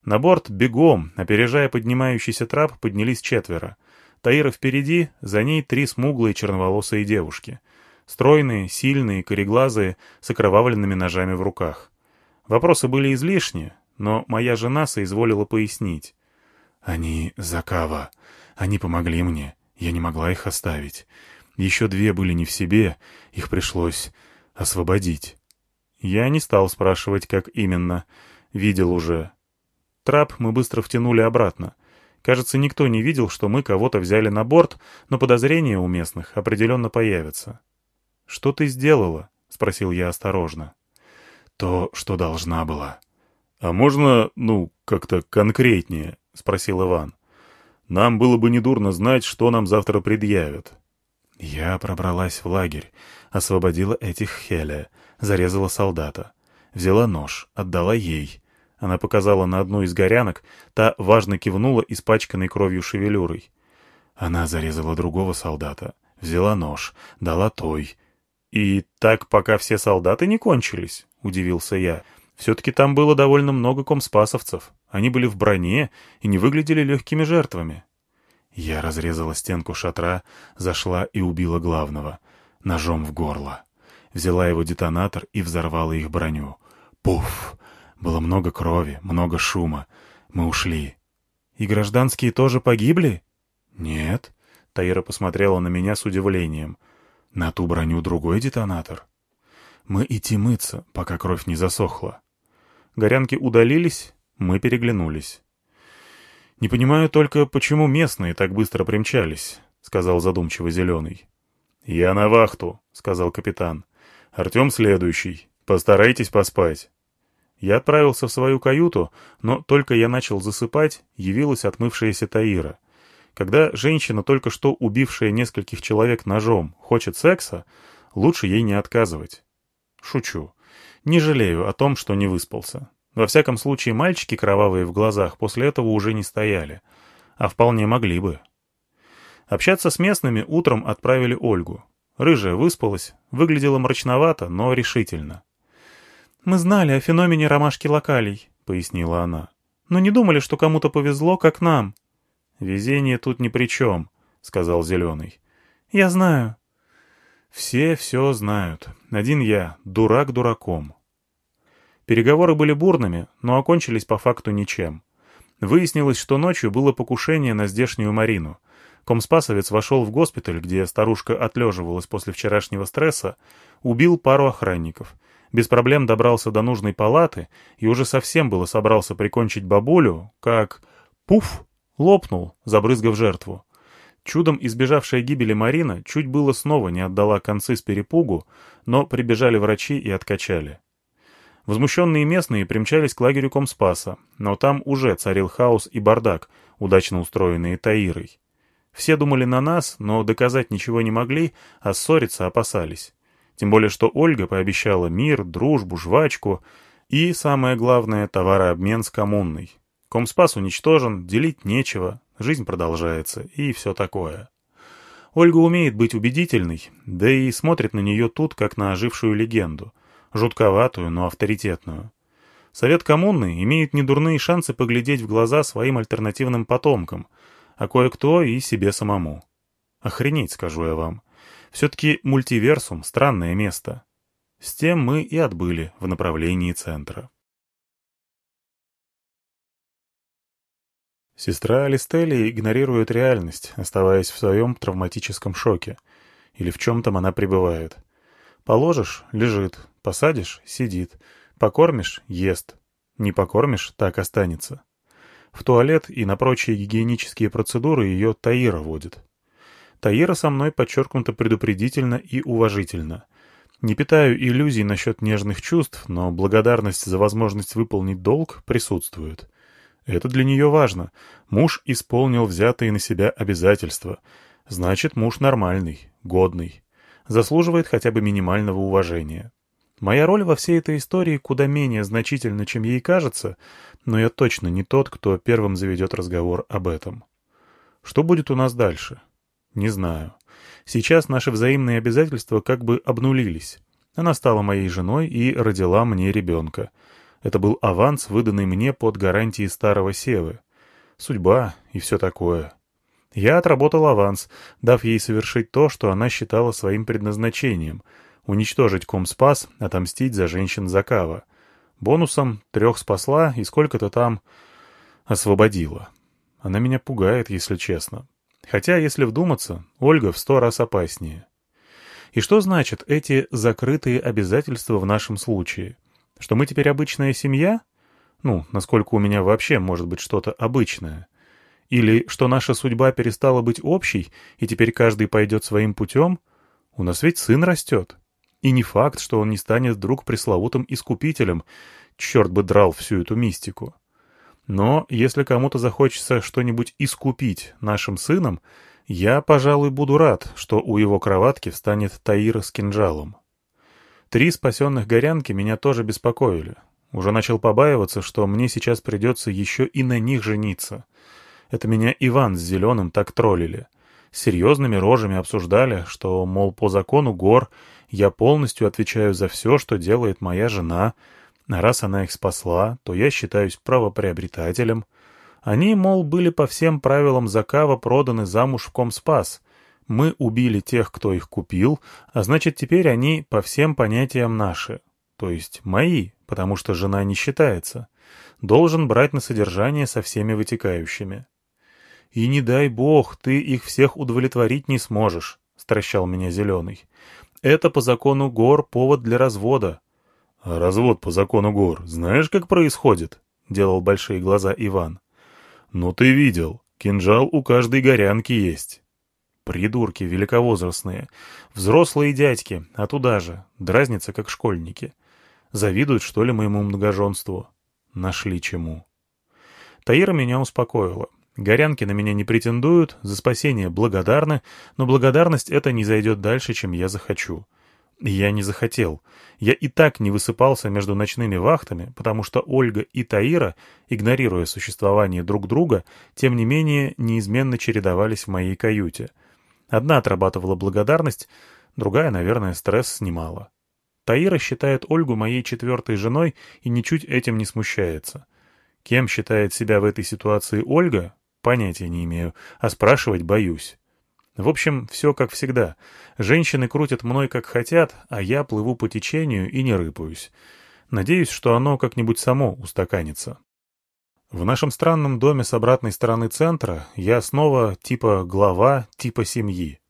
На борт бегом, опережая поднимающийся трап, поднялись четверо. Таира впереди, за ней три смуглые черноволосые девушки — Стройные, сильные, кореглазые, с окровавленными ножами в руках. Вопросы были излишни, но моя жена соизволила пояснить. «Они Закава. Они помогли мне. Я не могла их оставить. Еще две были не в себе. Их пришлось освободить». Я не стал спрашивать, как именно. Видел уже. Трап мы быстро втянули обратно. Кажется, никто не видел, что мы кого-то взяли на борт, но подозрения у местных определенно появятся. «Что ты сделала?» — спросил я осторожно. «То, что должна была». «А можно, ну, как-то конкретнее?» — спросил Иван. «Нам было бы недурно знать, что нам завтра предъявят». Я пробралась в лагерь, освободила этих Хеля, зарезала солдата. Взяла нож, отдала ей. Она показала на одну из горянок, та важно кивнула испачканной кровью шевелюрой. Она зарезала другого солдата, взяла нож, дала той. «И так, пока все солдаты не кончились?» — удивился я. «Все-таки там было довольно много комспасовцев. Они были в броне и не выглядели легкими жертвами». Я разрезала стенку шатра, зашла и убила главного. Ножом в горло. Взяла его детонатор и взорвала их броню. Пуф! Было много крови, много шума. Мы ушли. «И гражданские тоже погибли?» «Нет». Таира посмотрела на меня с удивлением. «На ту броню другой детонатор». Мы идти мыться, пока кровь не засохла. Горянки удалились, мы переглянулись. «Не понимаю только, почему местные так быстро примчались», — сказал задумчиво Зеленый. «Я на вахту», — сказал капитан. «Артем следующий. Постарайтесь поспать». Я отправился в свою каюту, но только я начал засыпать, явилась отмывшаяся Таира. Когда женщина, только что убившая нескольких человек ножом, хочет секса, лучше ей не отказывать. Шучу. Не жалею о том, что не выспался. Во всяком случае, мальчики кровавые в глазах после этого уже не стояли. А вполне могли бы. Общаться с местными утром отправили Ольгу. Рыжая выспалась, выглядела мрачновато, но решительно. «Мы знали о феномене ромашки локалей», — пояснила она. «Но не думали, что кому-то повезло, как нам». «Везение тут ни при чем», — сказал Зеленый. «Я знаю». «Все все знают. Один я, дурак дураком». Переговоры были бурными, но окончились по факту ничем. Выяснилось, что ночью было покушение на здешнюю Марину. Комспасовец вошел в госпиталь, где старушка отлеживалась после вчерашнего стресса, убил пару охранников. Без проблем добрался до нужной палаты и уже совсем было собрался прикончить бабулю, как... Пуф! Лопнул, забрызгав жертву. Чудом избежавшая гибели Марина чуть было снова не отдала концы с перепугу, но прибежали врачи и откачали. Возмущенные местные примчались к лагерю Комспаса, но там уже царил хаос и бардак, удачно устроенные Таирой. Все думали на нас, но доказать ничего не могли, а ссориться опасались. Тем более, что Ольга пообещала мир, дружбу, жвачку и, самое главное, товарообмен с коммунной. Комспас уничтожен, делить нечего, жизнь продолжается и все такое. Ольга умеет быть убедительной, да и смотрит на нее тут, как на ожившую легенду — жутковатую, но авторитетную. Совет коммуны имеет недурные шансы поглядеть в глаза своим альтернативным потомкам, а кое-кто и себе самому. Охренеть, скажу я вам. Все-таки мультиверсум — странное место. С тем мы и отбыли в направлении центра. Сестра Алистелли игнорирует реальность, оставаясь в своем травматическом шоке. Или в чем там она пребывает. Положишь — лежит, Посадишь — сидит. Покормишь — ест. Не покормишь — так останется. В туалет и на прочие гигиенические процедуры ее Таира водит. Таира со мной подчеркнуто предупредительно и уважительно. Не питаю иллюзий насчет нежных чувств, но благодарность за возможность выполнить долг присутствует. Это для нее важно. Муж исполнил взятые на себя обязательства. Значит, муж нормальный, годный. Заслуживает хотя бы минимального уважения. Моя роль во всей этой истории куда менее значительна, чем ей кажется, но я точно не тот, кто первым заведет разговор об этом. Что будет у нас дальше? Не знаю. Сейчас наши взаимные обязательства как бы обнулились. Она стала моей женой и родила мне ребенка. Это был аванс, выданный мне под гарантией старого Севы. Судьба и все такое. Я отработал аванс, дав ей совершить то, что она считала своим предназначением — уничтожить Комспас, отомстить за женщин Закава. Бонусом трех спасла и сколько-то там освободила. Она меня пугает, если честно. Хотя, если вдуматься, Ольга в сто раз опаснее. И что значит эти закрытые обязательства в нашем случае? Что мы теперь обычная семья? Ну, насколько у меня вообще может быть что-то обычное? Или что наша судьба перестала быть общей, и теперь каждый пойдет своим путем? У нас ведь сын растет. И не факт, что он не станет вдруг пресловутым искупителем. Черт бы драл всю эту мистику. Но если кому-то захочется что-нибудь искупить нашим сыном, я, пожалуй, буду рад, что у его кроватки встанет Таира с кинжалом. Три спасенных горянки меня тоже беспокоили. Уже начал побаиваться, что мне сейчас придется еще и на них жениться. Это меня Иван с Зеленым так троллили. Серьезными рожами обсуждали, что, мол, по закону гор я полностью отвечаю за все, что делает моя жена, а раз она их спасла, то я считаюсь правоприобретателем. Они, мол, были по всем правилам Закава проданы замуж в Комспас. Мы убили тех, кто их купил, а значит, теперь они по всем понятиям наши. То есть мои, потому что жена не считается. Должен брать на содержание со всеми вытекающими. «И не дай бог, ты их всех удовлетворить не сможешь», — стращал меня Зеленый. «Это по закону гор повод для развода». «А развод по закону гор знаешь, как происходит?» — делал большие глаза Иван. «Ну ты видел, кинжал у каждой горянки есть». Придурки великовозрастные, взрослые дядьки, а туда же, дразнятся как школьники. Завидуют, что ли, моему многоженству? Нашли чему. Таира меня успокоила. Горянки на меня не претендуют, за спасение благодарны, но благодарность эта не зайдет дальше, чем я захочу. я не захотел. Я и так не высыпался между ночными вахтами, потому что Ольга и Таира, игнорируя существование друг друга, тем не менее неизменно чередовались в моей каюте. Одна отрабатывала благодарность, другая, наверное, стресс снимала. Таира считает Ольгу моей четвертой женой и ничуть этим не смущается. Кем считает себя в этой ситуации Ольга, Понятия не имею, а спрашивать боюсь. В общем, все как всегда. Женщины крутят мной как хотят, а я плыву по течению и не рыпаюсь. Надеюсь, что оно как-нибудь само устаканится. В нашем странном доме с обратной стороны центра я снова типа глава, типа семьи.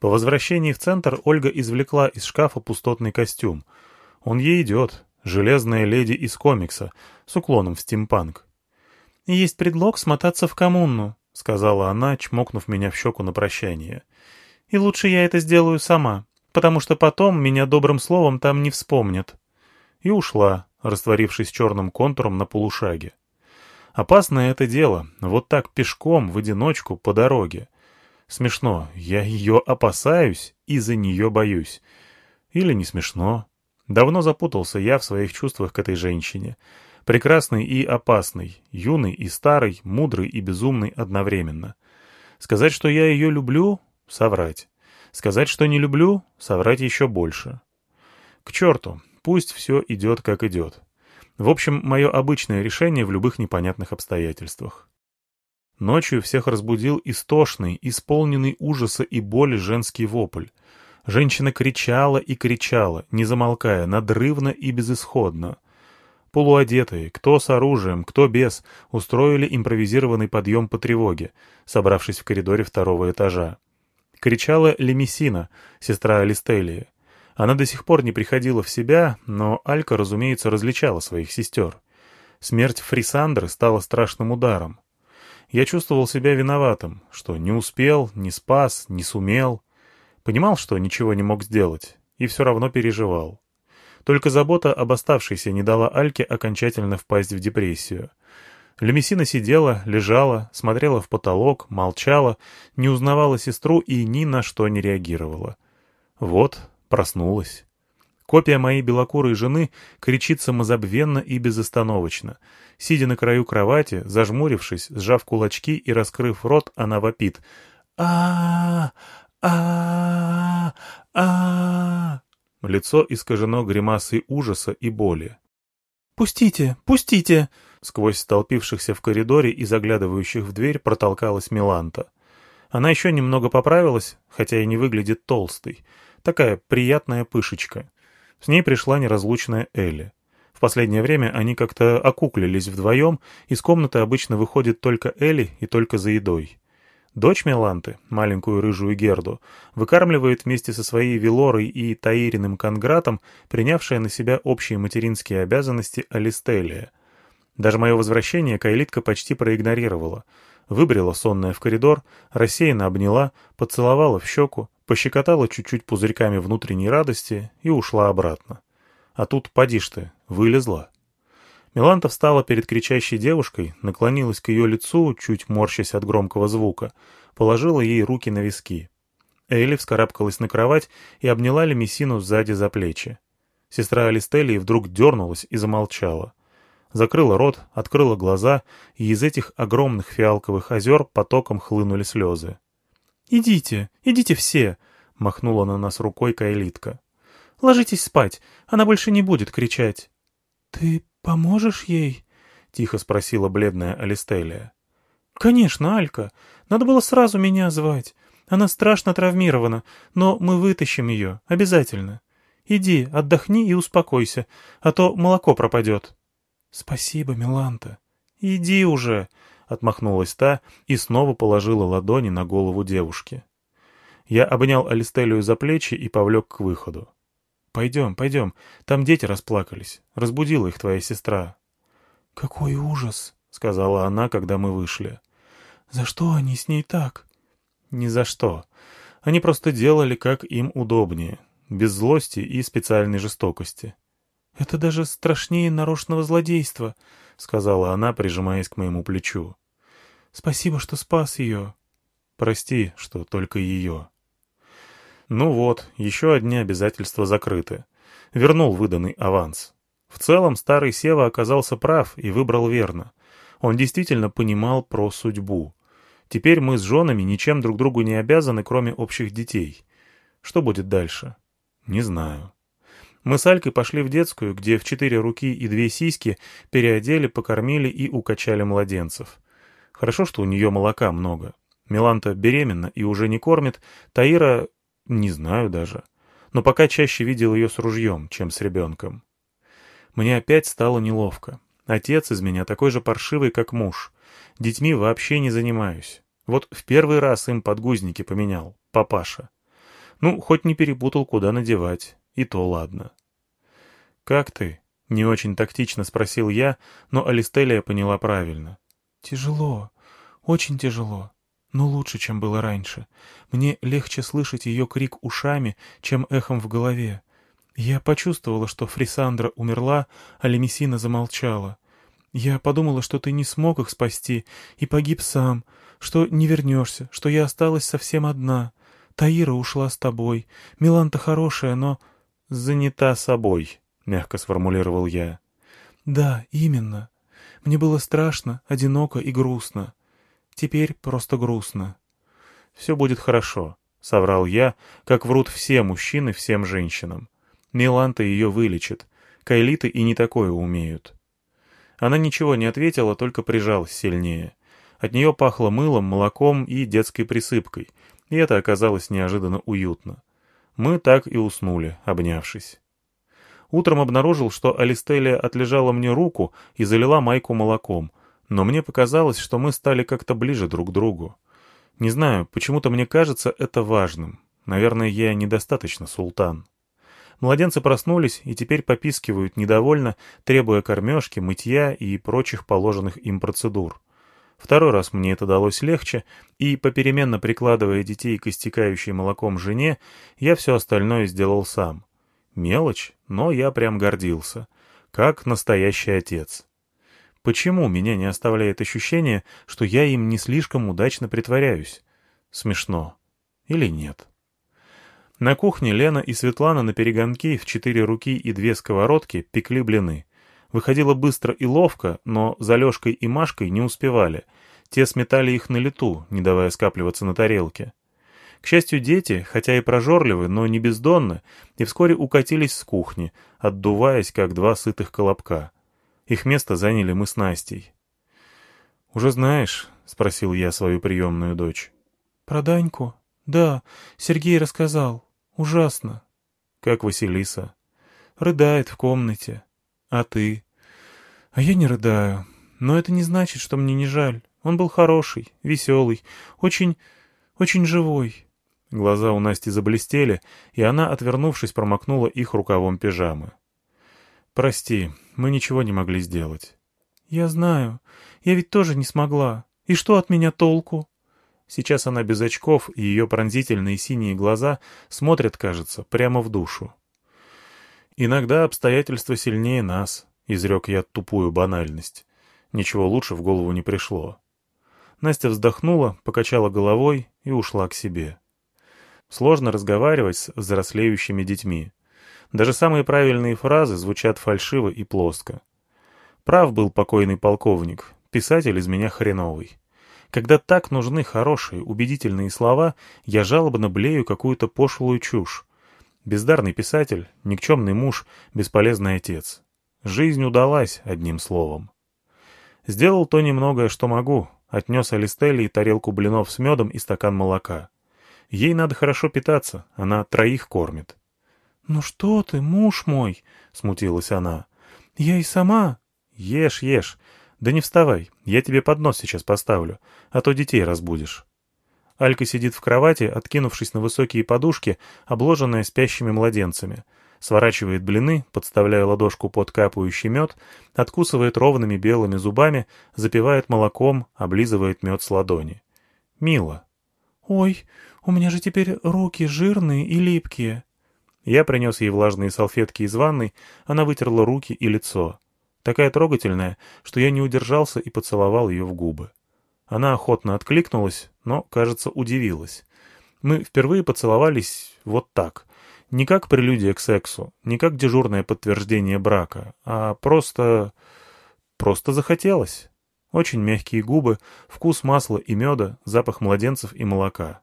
По возвращении в центр Ольга извлекла из шкафа пустотный костюм. Он ей идет, железная леди из комикса, с уклоном в стимпанк. «Есть предлог смотаться в коммуну», — сказала она, чмокнув меня в щеку на прощание. «И лучше я это сделаю сама, потому что потом меня добрым словом там не вспомнят». И ушла, растворившись черным контуром на полушаге. Опасное это дело, вот так пешком, в одиночку, по дороге. Смешно, я ее опасаюсь и за нее боюсь. Или не смешно. Давно запутался я в своих чувствах к этой женщине. Прекрасный и опасный, юный и старый, мудрый и безумный одновременно. Сказать, что я ее люблю — соврать. Сказать, что не люблю — соврать еще больше. К черту, пусть все идет, как идет. В общем, мое обычное решение в любых непонятных обстоятельствах. Ночью всех разбудил истошный, исполненный ужаса и боли женский вопль. Женщина кричала и кричала, не замолкая, надрывно и безысходно. Полуодетые, кто с оружием, кто без, устроили импровизированный подъем по тревоге, собравшись в коридоре второго этажа. Кричала Лемесина, сестра Алистелии. Она до сих пор не приходила в себя, но Алька, разумеется, различала своих сестер. Смерть Фрисандры стала страшным ударом. Я чувствовал себя виноватым, что не успел, не спас, не сумел. Понимал, что ничего не мог сделать, и все равно переживал. Только забота об оставшейся не дала Альке окончательно впасть в депрессию. Лемесина сидела, лежала, смотрела в потолок, молчала, не узнавала сестру и ни на что не реагировала. Вот, проснулась. Копия моей белокурой жены кричит самозабвенно и безостановочно. Сидя на краю кровати, зажмурившись, сжав кулачки и раскрыв рот, она вопит. а а а а Лицо искажено гримасой ужаса и боли. «Пустите! Пустите!» Сквозь столпившихся в коридоре и заглядывающих в дверь протолкалась Миланта. Она еще немного поправилась, хотя и не выглядит толстой. Такая приятная пышечка. С ней пришла неразлучная Элли. В последнее время они как-то окуклились вдвоем, из комнаты обычно выходит только Элли и только за едой. Дочь Меланты, маленькую рыжую Герду, выкармливает вместе со своей Велорой и Таириным Конгратом, принявшая на себя общие материнские обязанности Алистелия. Даже мое возвращение Кайлитка почти проигнорировала. Выбрела сонная в коридор, рассеянно обняла, поцеловала в щеку, пощекотала чуть-чуть пузырьками внутренней радости и ушла обратно. А тут, поди ж ты, вылезла. Миланта встала перед кричащей девушкой, наклонилась к ее лицу, чуть морщась от громкого звука, положила ей руки на виски. Элли вскарабкалась на кровать и обняла Лемесину сзади за плечи. Сестра Алистелии вдруг дернулась и замолчала. Закрыла рот, открыла глаза, и из этих огромных фиалковых озер потоком хлынули слезы. «Идите, идите все!» — махнула на нас рукой Кайлитка. «Ложитесь спать, она больше не будет кричать». «Ты поможешь ей?» — тихо спросила бледная Алистелия. «Конечно, Алька. Надо было сразу меня звать. Она страшно травмирована, но мы вытащим ее, обязательно. Иди, отдохни и успокойся, а то молоко пропадет». «Спасибо, Миланта». «Иди уже», — отмахнулась та и снова положила ладони на голову девушки. Я обнял Алистелию за плечи и повлек к выходу. «Пойдем, пойдем, там дети расплакались. Разбудила их твоя сестра». «Какой ужас», — сказала она, когда мы вышли. «За что они с ней так?» «Ни за что. Они просто делали, как им удобнее, без злости и специальной жестокости». «Это даже страшнее нарочного злодейства», — сказала она, прижимаясь к моему плечу. «Спасибо, что спас ее». «Прости, что только ее». Ну вот, еще одни обязательства закрыты. Вернул выданный аванс. В целом, старый Сева оказался прав и выбрал верно. Он действительно понимал про судьбу. Теперь мы с женами ничем друг другу не обязаны, кроме общих детей. Что будет дальше? Не знаю. Мы с Алькой пошли в детскую, где в четыре руки и две сиськи переодели, покормили и укачали младенцев. Хорошо, что у нее молока много. Миланта беременна и уже не кормит, Таира... не знаю даже. Но пока чаще видел ее с ружьем, чем с ребенком. Мне опять стало неловко. Отец из меня такой же паршивый, как муж. Детьми вообще не занимаюсь. Вот в первый раз им подгузники поменял, папаша. Ну, хоть не перепутал, куда надевать. И то ладно. «Как ты?» — не очень тактично спросил я, но Алистелия поняла правильно. «Тяжело, очень тяжело, но лучше, чем было раньше. Мне легче слышать ее крик ушами, чем эхом в голове. Я почувствовала, что Фрисандра умерла, а Лемесина замолчала. Я подумала, что ты не смог их спасти и погиб сам, что не вернешься, что я осталась совсем одна. Таира ушла с тобой. Миланта хорошая, но занята собой», — мягко сформулировал я. «Да, именно. Мне было страшно, одиноко и грустно. Теперь просто грустно». «Все будет хорошо», — соврал я, как врут все мужчины всем женщинам. Миланта ее вылечит. Кайлиты и не такое умеют. Она ничего не ответила, только прижалась сильнее. От нее пахло мылом, молоком и детской присыпкой, и это оказалось неожиданно уютно. Мы так и уснули, обнявшись. Утром обнаружил, что Алистелия отлежала мне руку и залила майку молоком, но мне показалось, что мы стали как-то ближе друг к другу. Не знаю, почему-то мне кажется это важным. Наверное, я недостаточно султан. Младенцы проснулись и теперь попискивают недовольно, требуя кормежки, мытья и прочих положенных им процедур. Второй раз мне это далось легче, и, попеременно прикладывая детей к истекающей молоком жене, я все остальное сделал сам. Мелочь, но я прям гордился. Как настоящий отец. Почему меня не оставляет ощущение, что я им не слишком удачно притворяюсь? Смешно. Или нет? На кухне Лена и Светлана на перегонки в четыре руки и две сковородки пекли блины. Выходило быстро и ловко, но за Лешкой и Машкой не успевали. Те сметали их на лету, не давая скапливаться на тарелке. К счастью, дети, хотя и прожорливы, но не бездонны, и вскоре укатились с кухни, отдуваясь, как два сытых колобка. Их место заняли мы с Настей. «Уже знаешь?» — спросил я свою приемную дочь. «Про Даньку? Да, Сергей рассказал. Ужасно». «Как Василиса?» «Рыдает в комнате. А ты?» А я не рыдаю. Но это не значит, что мне не жаль. Он был хороший, веселый, очень, очень живой. Глаза у Насти заблестели, и она, отвернувшись, промокнула их рукавом пижамы. «Прости, мы ничего не могли сделать». «Я знаю. Я ведь тоже не смогла. И что от меня толку?» Сейчас она без очков, и ее пронзительные синие глаза смотрят, кажется, прямо в душу. «Иногда обстоятельства сильнее нас», — изрек я тупую банальность. Ничего лучше в голову не пришло. Настя вздохнула, покачала головой и ушла к себе. Сложно разговаривать с взрослеющими детьми. Даже самые правильные фразы звучат фальшиво и плоско. Прав был покойный полковник, писатель из меня хреновый. Когда так нужны хорошие, убедительные слова, я жалобно блею какую-то пошлую чушь. Бездарный писатель, никчемный муж, бесполезный отец. Жизнь удалась, одним словом. Сделал то немногое, что могу. Отнес Алистелли тарелку блинов с медом и стакан молока. Ей надо хорошо питаться, она троих кормит. «Ну что ты, муж мой!» — смутилась она. «Я и сама...» «Ешь, ешь. «Да не вставай, я тебе поднос сейчас поставлю, а то детей разбудишь». Алька сидит в кровати, откинувшись на высокие подушки, обложенная спящими младенцами. Сворачивает блины, подставляя ладошку под капающий мед, откусывает ровными белыми зубами, запивает молоком, облизывает мед с ладони. Мило. «Ой, у меня же теперь руки жирные и липкие». Я принес ей влажные салфетки из ванной, она вытерла руки и лицо. Такая трогательная, что я не удержался и поцеловал ее в губы. Она охотно откликнулась, но, кажется, удивилась. Мы впервые поцеловались вот так. Не как прелюдия к сексу, не как дежурное подтверждение брака, а просто... просто захотелось. Очень мягкие губы, вкус масла и меда, запах младенцев и молока.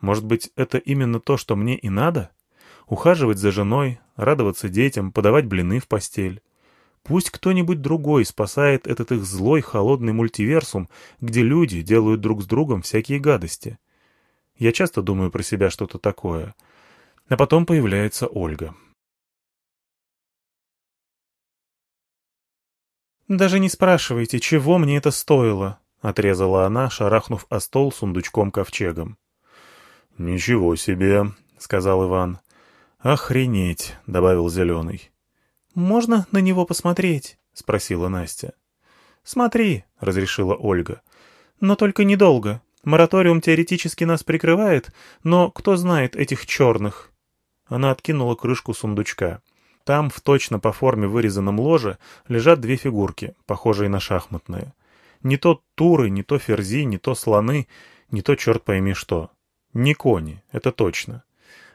Может быть, это именно то, что мне и надо? Ухаживать за женой, радоваться детям, подавать блины в постель. Пусть кто-нибудь другой спасает этот их злой холодный мультиверсум, где люди делают друг с другом всякие гадости. Я часто думаю про себя что-то такое. А потом появляется Ольга. «Даже не спрашивайте, чего мне это стоило», — отрезала она, шарахнув о стол сундучком-ковчегом. «Ничего себе», — сказал Иван. «Охренеть», — добавил Зеленый. «Можно на него посмотреть?» — спросила Настя. «Смотри», — разрешила Ольга. «Но только недолго. Мораториум теоретически нас прикрывает, но кто знает этих черных?» Она откинула крышку сундучка. Там, в точно по форме вырезанном ложе, лежат две фигурки, похожие на шахматные. Не то туры, не то ферзи, не то слоны, не то черт пойми что. Не кони, это точно.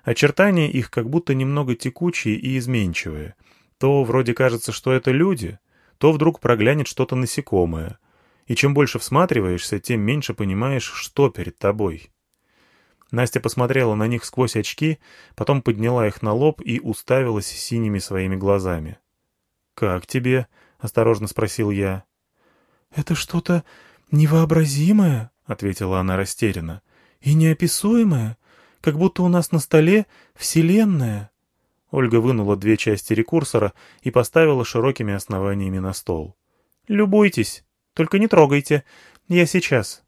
Очертания их как будто немного текучие и изменчивые — то вроде кажется, что это люди, то вдруг проглянет что-то насекомое. И чем больше всматриваешься, тем меньше понимаешь, что перед тобой. Настя посмотрела на них сквозь очки, потом подняла их на лоб и уставилась синими своими глазами. «Как тебе?» — осторожно спросил я. «Это что-то невообразимое», — ответила она растерянно, — «и неописуемое, как будто у нас на столе вселенная». Ольга вынула две части рекурсора и поставила широкими основаниями на стол. «Любуйтесь, только не трогайте. Я сейчас».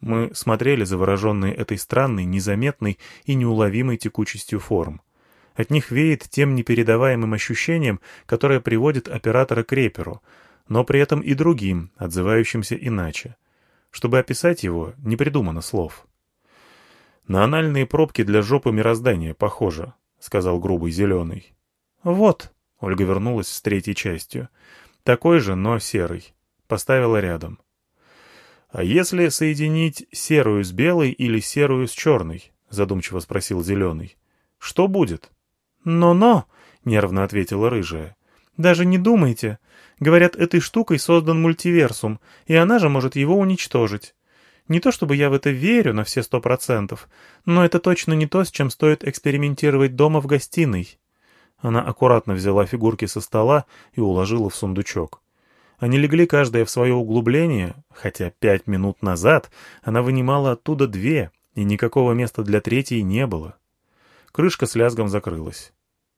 Мы смотрели завороженные этой странной, незаметной и неуловимой текучестью форм. От них веет тем непередаваемым ощущением, которое приводит оператора к реперу, но при этом и другим, отзывающимся иначе. Чтобы описать его, не придумано слов. На анальные пробки для жопы мироздания похоже, — сказал грубый зеленый. «Вот», — Ольга вернулась с третьей частью. «Такой же, но серый». Поставила рядом. «А если соединить серую с белой или серую с черной?» — задумчиво спросил зеленый. «Что будет?» «Но-но», — нервно ответила рыжая. «Даже не думайте. Говорят, этой штукой создан мультиверсум, и она же может его уничтожить. Не то чтобы я в это верю на все сто процентов, но это точно не то, с чем стоит экспериментировать дома в гостиной». Она аккуратно взяла фигурки со стола и уложила в сундучок. Они легли каждая в свое углубление, хотя пять минут назад она вынимала оттуда две, и никакого места для третьей не было. Крышка с лязгом закрылась.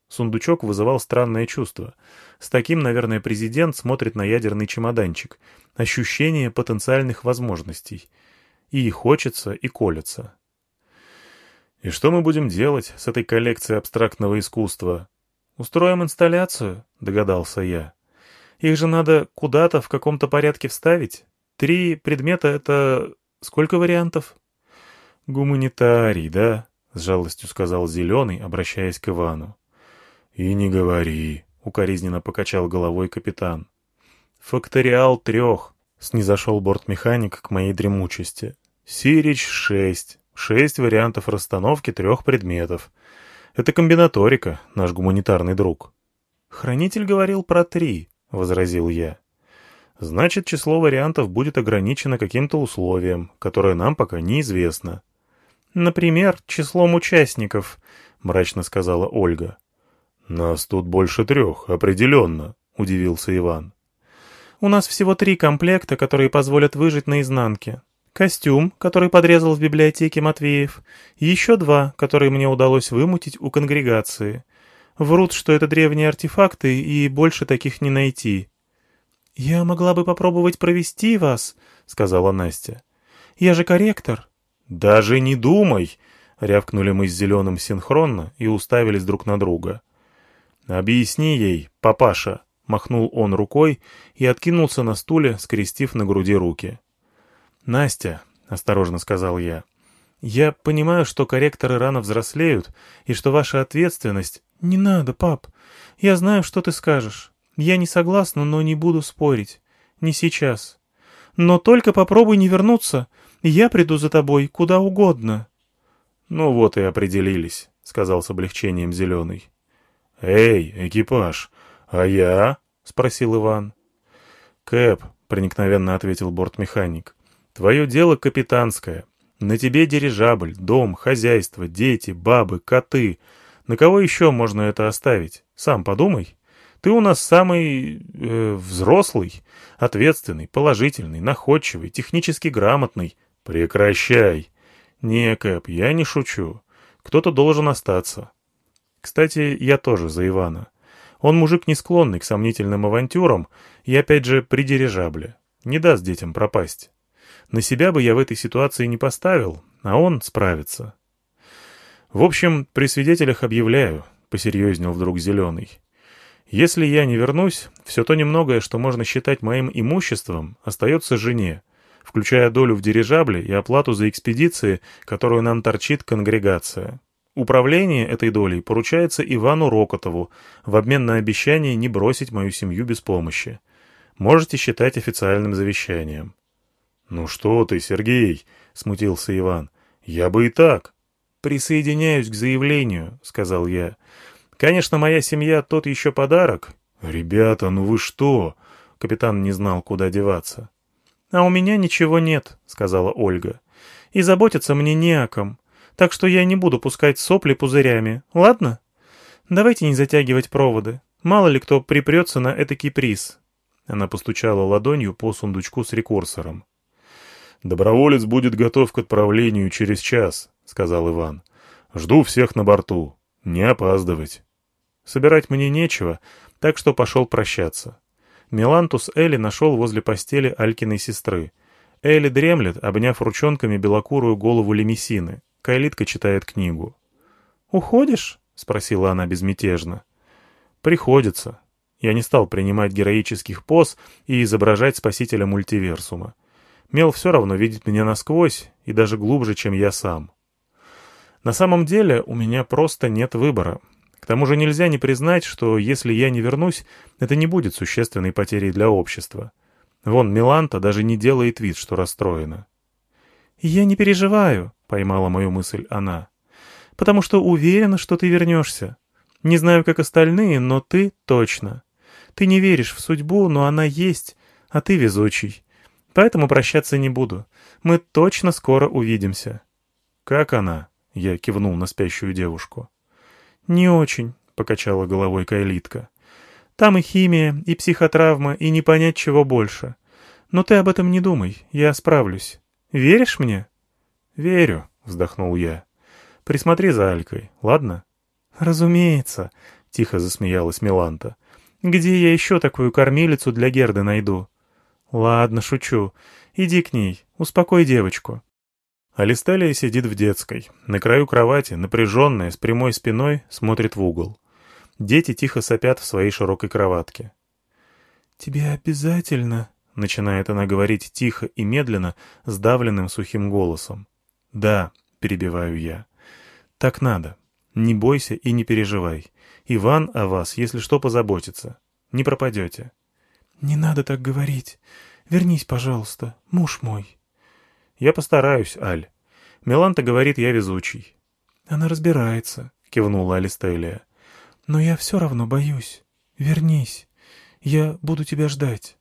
Сундучок вызывал странное чувство. С таким, наверное, президент смотрит на ядерный чемоданчик. Ощущение потенциальных возможностей — и хочется, и колется. И что мы будем делать с этой коллекцией абстрактного искусства? Устроим инсталляцию, догадался я. Их же надо куда-то в каком-то порядке вставить. Три предмета — это... Сколько вариантов? Гуманитарий, да? — с жалостью сказал Зеленый, обращаясь к Ивану. «И не говори», —— укоризненно покачал головой капитан. «Факториал трех», — снизошел бортмеханик к моей дремучести. «Сирич шесть. Шесть вариантов расстановки трех предметов. Это комбинаторика, наш гуманитарный друг». «Хранитель говорил про три», — возразил я. «Значит, число вариантов будет ограничено каким-то условием, которое нам пока неизвестно». «Например, числом участников», — мрачно сказала Ольга. «Нас тут больше трех, определенно», — удивился Иван. «У нас всего три комплекта, которые позволят выжить наизнанке. Костюм, который подрезал в библиотеке Матвеев, и еще два, которые мне удалось вымутить у конгрегации. Врут, что это древние артефакты, и больше таких не найти». «Я могла бы попробовать провести вас», — сказала Настя. «Я же корректор». «Даже не думай!» — рявкнули мы с Зеленым синхронно и уставились друг на друга. «Объясни ей, папаша», — махнул он рукой и откинулся на стуле, скрестив на груди руки. «Настя», — осторожно сказал я, — «я понимаю, что корректоры рано взрослеют, и что ваша ответственность...» «Не надо, пап. Я знаю, что ты скажешь. Я не согласна, но не буду спорить. Не сейчас. Но только попробуй не вернуться. Я приду за тобой куда угодно». «Ну вот и определились», — сказал с облегчением Зеленый. «Эй, экипаж, а я?» — спросил Иван. «Кэп», — проникновенно ответил бортмеханик, — «твое дело капитанское. На тебе дирижабль, дом, хозяйство, дети, бабы, коты. На кого еще можно это оставить? Сам подумай. Ты у нас самый... Э, взрослый, ответственный, положительный, находчивый, технически грамотный. Прекращай. Не, Кэп, я не шучу. Кто-то должен остаться. Кстати, я тоже за Ивана. Он мужик не склонный к сомнительным авантюрам и, опять же, при дирижабле. Не даст детям пропасть. На себя бы я в этой ситуации не поставил, а он справится. В общем, при свидетелях объявляю, — посерьезнел вдруг Зеленый. Если я не вернусь, все то немногое, что можно считать моим имуществом, остается жене, включая долю в дирижабле и оплату за экспедиции, которую нам торчит конгрегация. Управление этой долей поручается Ивану Рокотову в обмен на обещание не бросить мою семью без помощи. Можете считать официальным завещанием. «Ну что ты, Сергей?» — смутился Иван. «Я бы и так». «Присоединяюсь к заявлению», — сказал я. «Конечно, моя семья тот еще подарок». «Ребята, ну вы что?» — капитан не знал, куда деваться. «А у меня ничего нет», — сказала Ольга. «И заботиться мне не о ком так что я не буду пускать сопли пузырями, ладно? Давайте не затягивать проводы. Мало ли кто припрется на этакий приз». Она постучала ладонью по сундучку с рекурсором. «Доброволец будет готов к отправлению через час», — сказал Иван. «Жду всех на борту. Не опаздывать». Собирать мне нечего, так что пошел прощаться. Милантус Элли нашел возле постели Алькиной сестры. Элли дремлет, обняв ручонками белокурую голову лемесины. Кайлитка читает книгу. «Уходишь?» — спросила она безмятежно. «Приходится». Я не стал принимать героических поз и изображать спасителя мультиверсума. Мел все равно видит меня насквозь и даже глубже, чем я сам. На самом деле у меня просто нет выбора. К тому же нельзя не признать, что если я не вернусь, это не будет существенной потерей для общества. Вон Миланта даже не делает вид, что расстроена. «Я не переживаю», — поймала мою мысль она. «Потому что уверена, что ты вернешься. Не знаю, как остальные, но ты точно. Ты не веришь в судьбу, но она есть, а ты везучий. Поэтому прощаться не буду. Мы точно скоро увидимся». «Как она?» — я кивнул на спящую девушку. «Не очень», — покачала головой Кайлитка. «Там и химия, и психотравма, и не понять чего больше. Но ты об этом не думай, я справлюсь». Веришь мне?» «Верю», — вздохнул я. «Присмотри за Алькой, ладно?» «Разумеется», — тихо засмеялась Миланта. «Где я еще такую кормилицу для Герды найду?» «Ладно, шучу. Иди к ней, успокой девочку». Алисталия сидит в детской. На краю кровати, напряженная, с прямой спиной, смотрит в угол. Дети тихо сопят в своей широкой кроватке. «Тебе обязательно...» — начинает она говорить тихо и медленно, сдавленным сухим голосом. «Да», — перебиваю я, — «так надо. Не бойся и не переживай. Иван о вас, если что, позаботится. Не пропадете». «Не надо так говорить. Вернись, пожалуйста, муж мой». «Я постараюсь, Аль. Меланта говорит, я везучий». «Она разбирается», — кивнула Алистелия. «Но я все равно боюсь. Вернись. Я буду тебя ждать».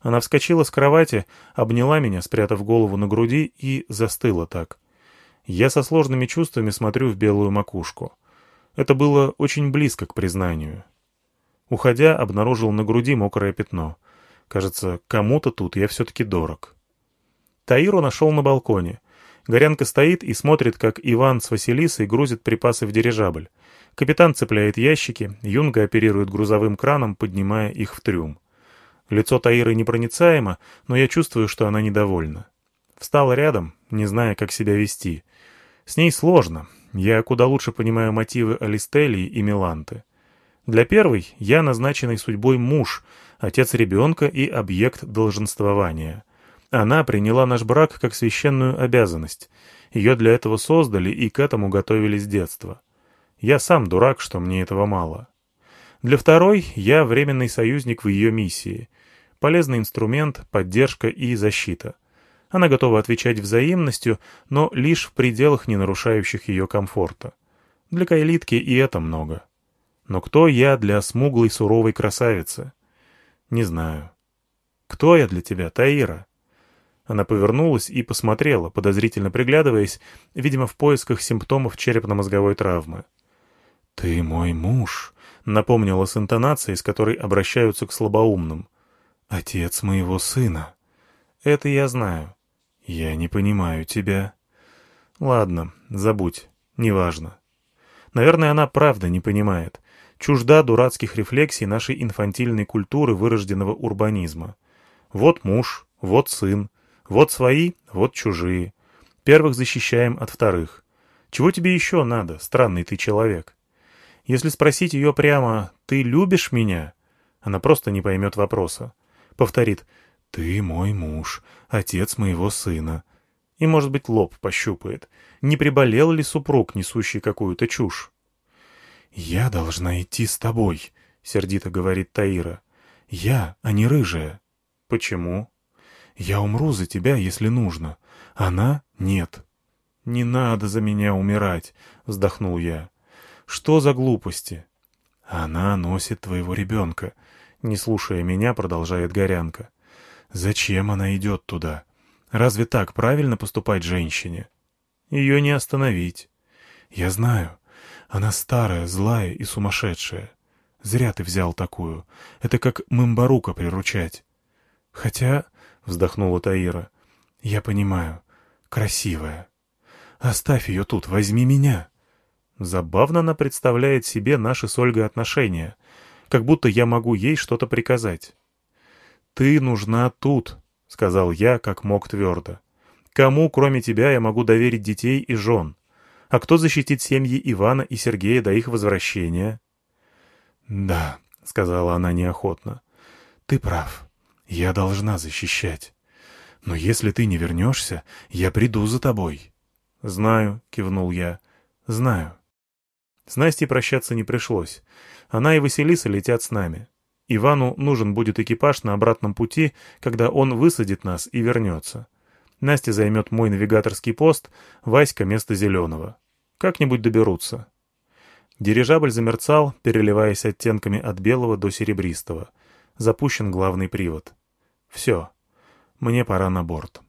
Она вскочила с кровати, обняла меня, спрятав голову на груди, и застыла так. Я со сложными чувствами смотрю в белую макушку. Это было очень близко к признанию. Уходя, обнаружил на груди мокрое пятно. Кажется, кому-то тут я все-таки дорог. Таиру нашел на балконе. Горянка стоит и смотрит, как Иван с Василисой грузит припасы в дирижабль. Капитан цепляет ящики, Юнга оперирует грузовым краном, поднимая их в трюм. Лицо Таиры непроницаемо, но я чувствую, что она недовольна. Встала рядом, не зная, как себя вести. С ней сложно. Я куда лучше понимаю мотивы Алистелии и Миланты. Для первой я назначенный судьбой муж, отец ребенка и объект долженствования. Она приняла наш брак как священную обязанность. Ее для этого создали и к этому готовили с детства. Я сам дурак, что мне этого мало. Для второй я временный союзник в ее миссии. Полезный инструмент, поддержка и защита. Она готова отвечать взаимностью, но лишь в пределах, не нарушающих ее комфорта. Для Кайлитки и это много. Но кто я для смуглой суровой красавицы? Не знаю. Кто я для тебя, Таира? Она повернулась и посмотрела, подозрительно приглядываясь, видимо, в поисках симптомов черепно-мозговой травмы. «Ты мой муж», — напомнила с интонацией, с которой обращаются к слабоумным. «Отец моего сына». «Это я знаю». «Я не понимаю тебя». «Ладно, забудь, неважно». Наверное, она правда не понимает чужда дурацких рефлексий нашей инфантильной культуры вырожденного урбанизма. Вот муж, вот сын, вот свои, вот чужие. Первых защищаем от вторых. Чего тебе еще надо, странный ты человек? Если спросить ее прямо «ты любишь меня?» она просто не поймет вопроса. Повторит «ты мой муж, отец моего сына». И, может быть, лоб пощупает. Не приболел ли супруг, несущий какую-то чушь? «Я должна идти с тобой», — сердито говорит Таира. «Я, а не рыжая». «Почему?» «Я умру за тебя, если нужно. Она — нет». «Не надо за меня умирать», — вздохнул я. «Что за глупости?» «Она носит твоего ребенка», — не слушая меня, продолжает Горянка. «Зачем она идет туда? Разве так правильно поступать женщине?» «Ее не остановить». «Я знаю. Она старая, злая и сумасшедшая. Зря ты взял такую. Это как Мымбарука приручать. Хотя, — вздохнула Таира, — я понимаю, красивая. Оставь ее тут, возьми меня. Забавно она представляет себе наши с Ольгой отношения, как будто я могу ей что-то приказать. «Ты нужна тут», — сказал я, как мог твердо. «Кому, кроме тебя, я могу доверить детей и жен? А кто защитит семьи Ивана и Сергея до их возвращения? «Да», — сказала она неохотно, — «ты прав. Я должна защищать. Но если ты не вернешься, я приду за тобой». «Знаю», — кивнул я, — «знаю». С Настей прощаться не пришлось. Она и Василиса летят с нами. Ивану нужен будет экипаж на обратном пути, когда он высадит нас и вернется. Настя займет мой навигаторский пост, Васька — место зеленого. Как-нибудь доберутся. Дирижабль замерцал, переливаясь оттенками от белого до серебристого. Запущен главный привод. Все. Мне пора на борт.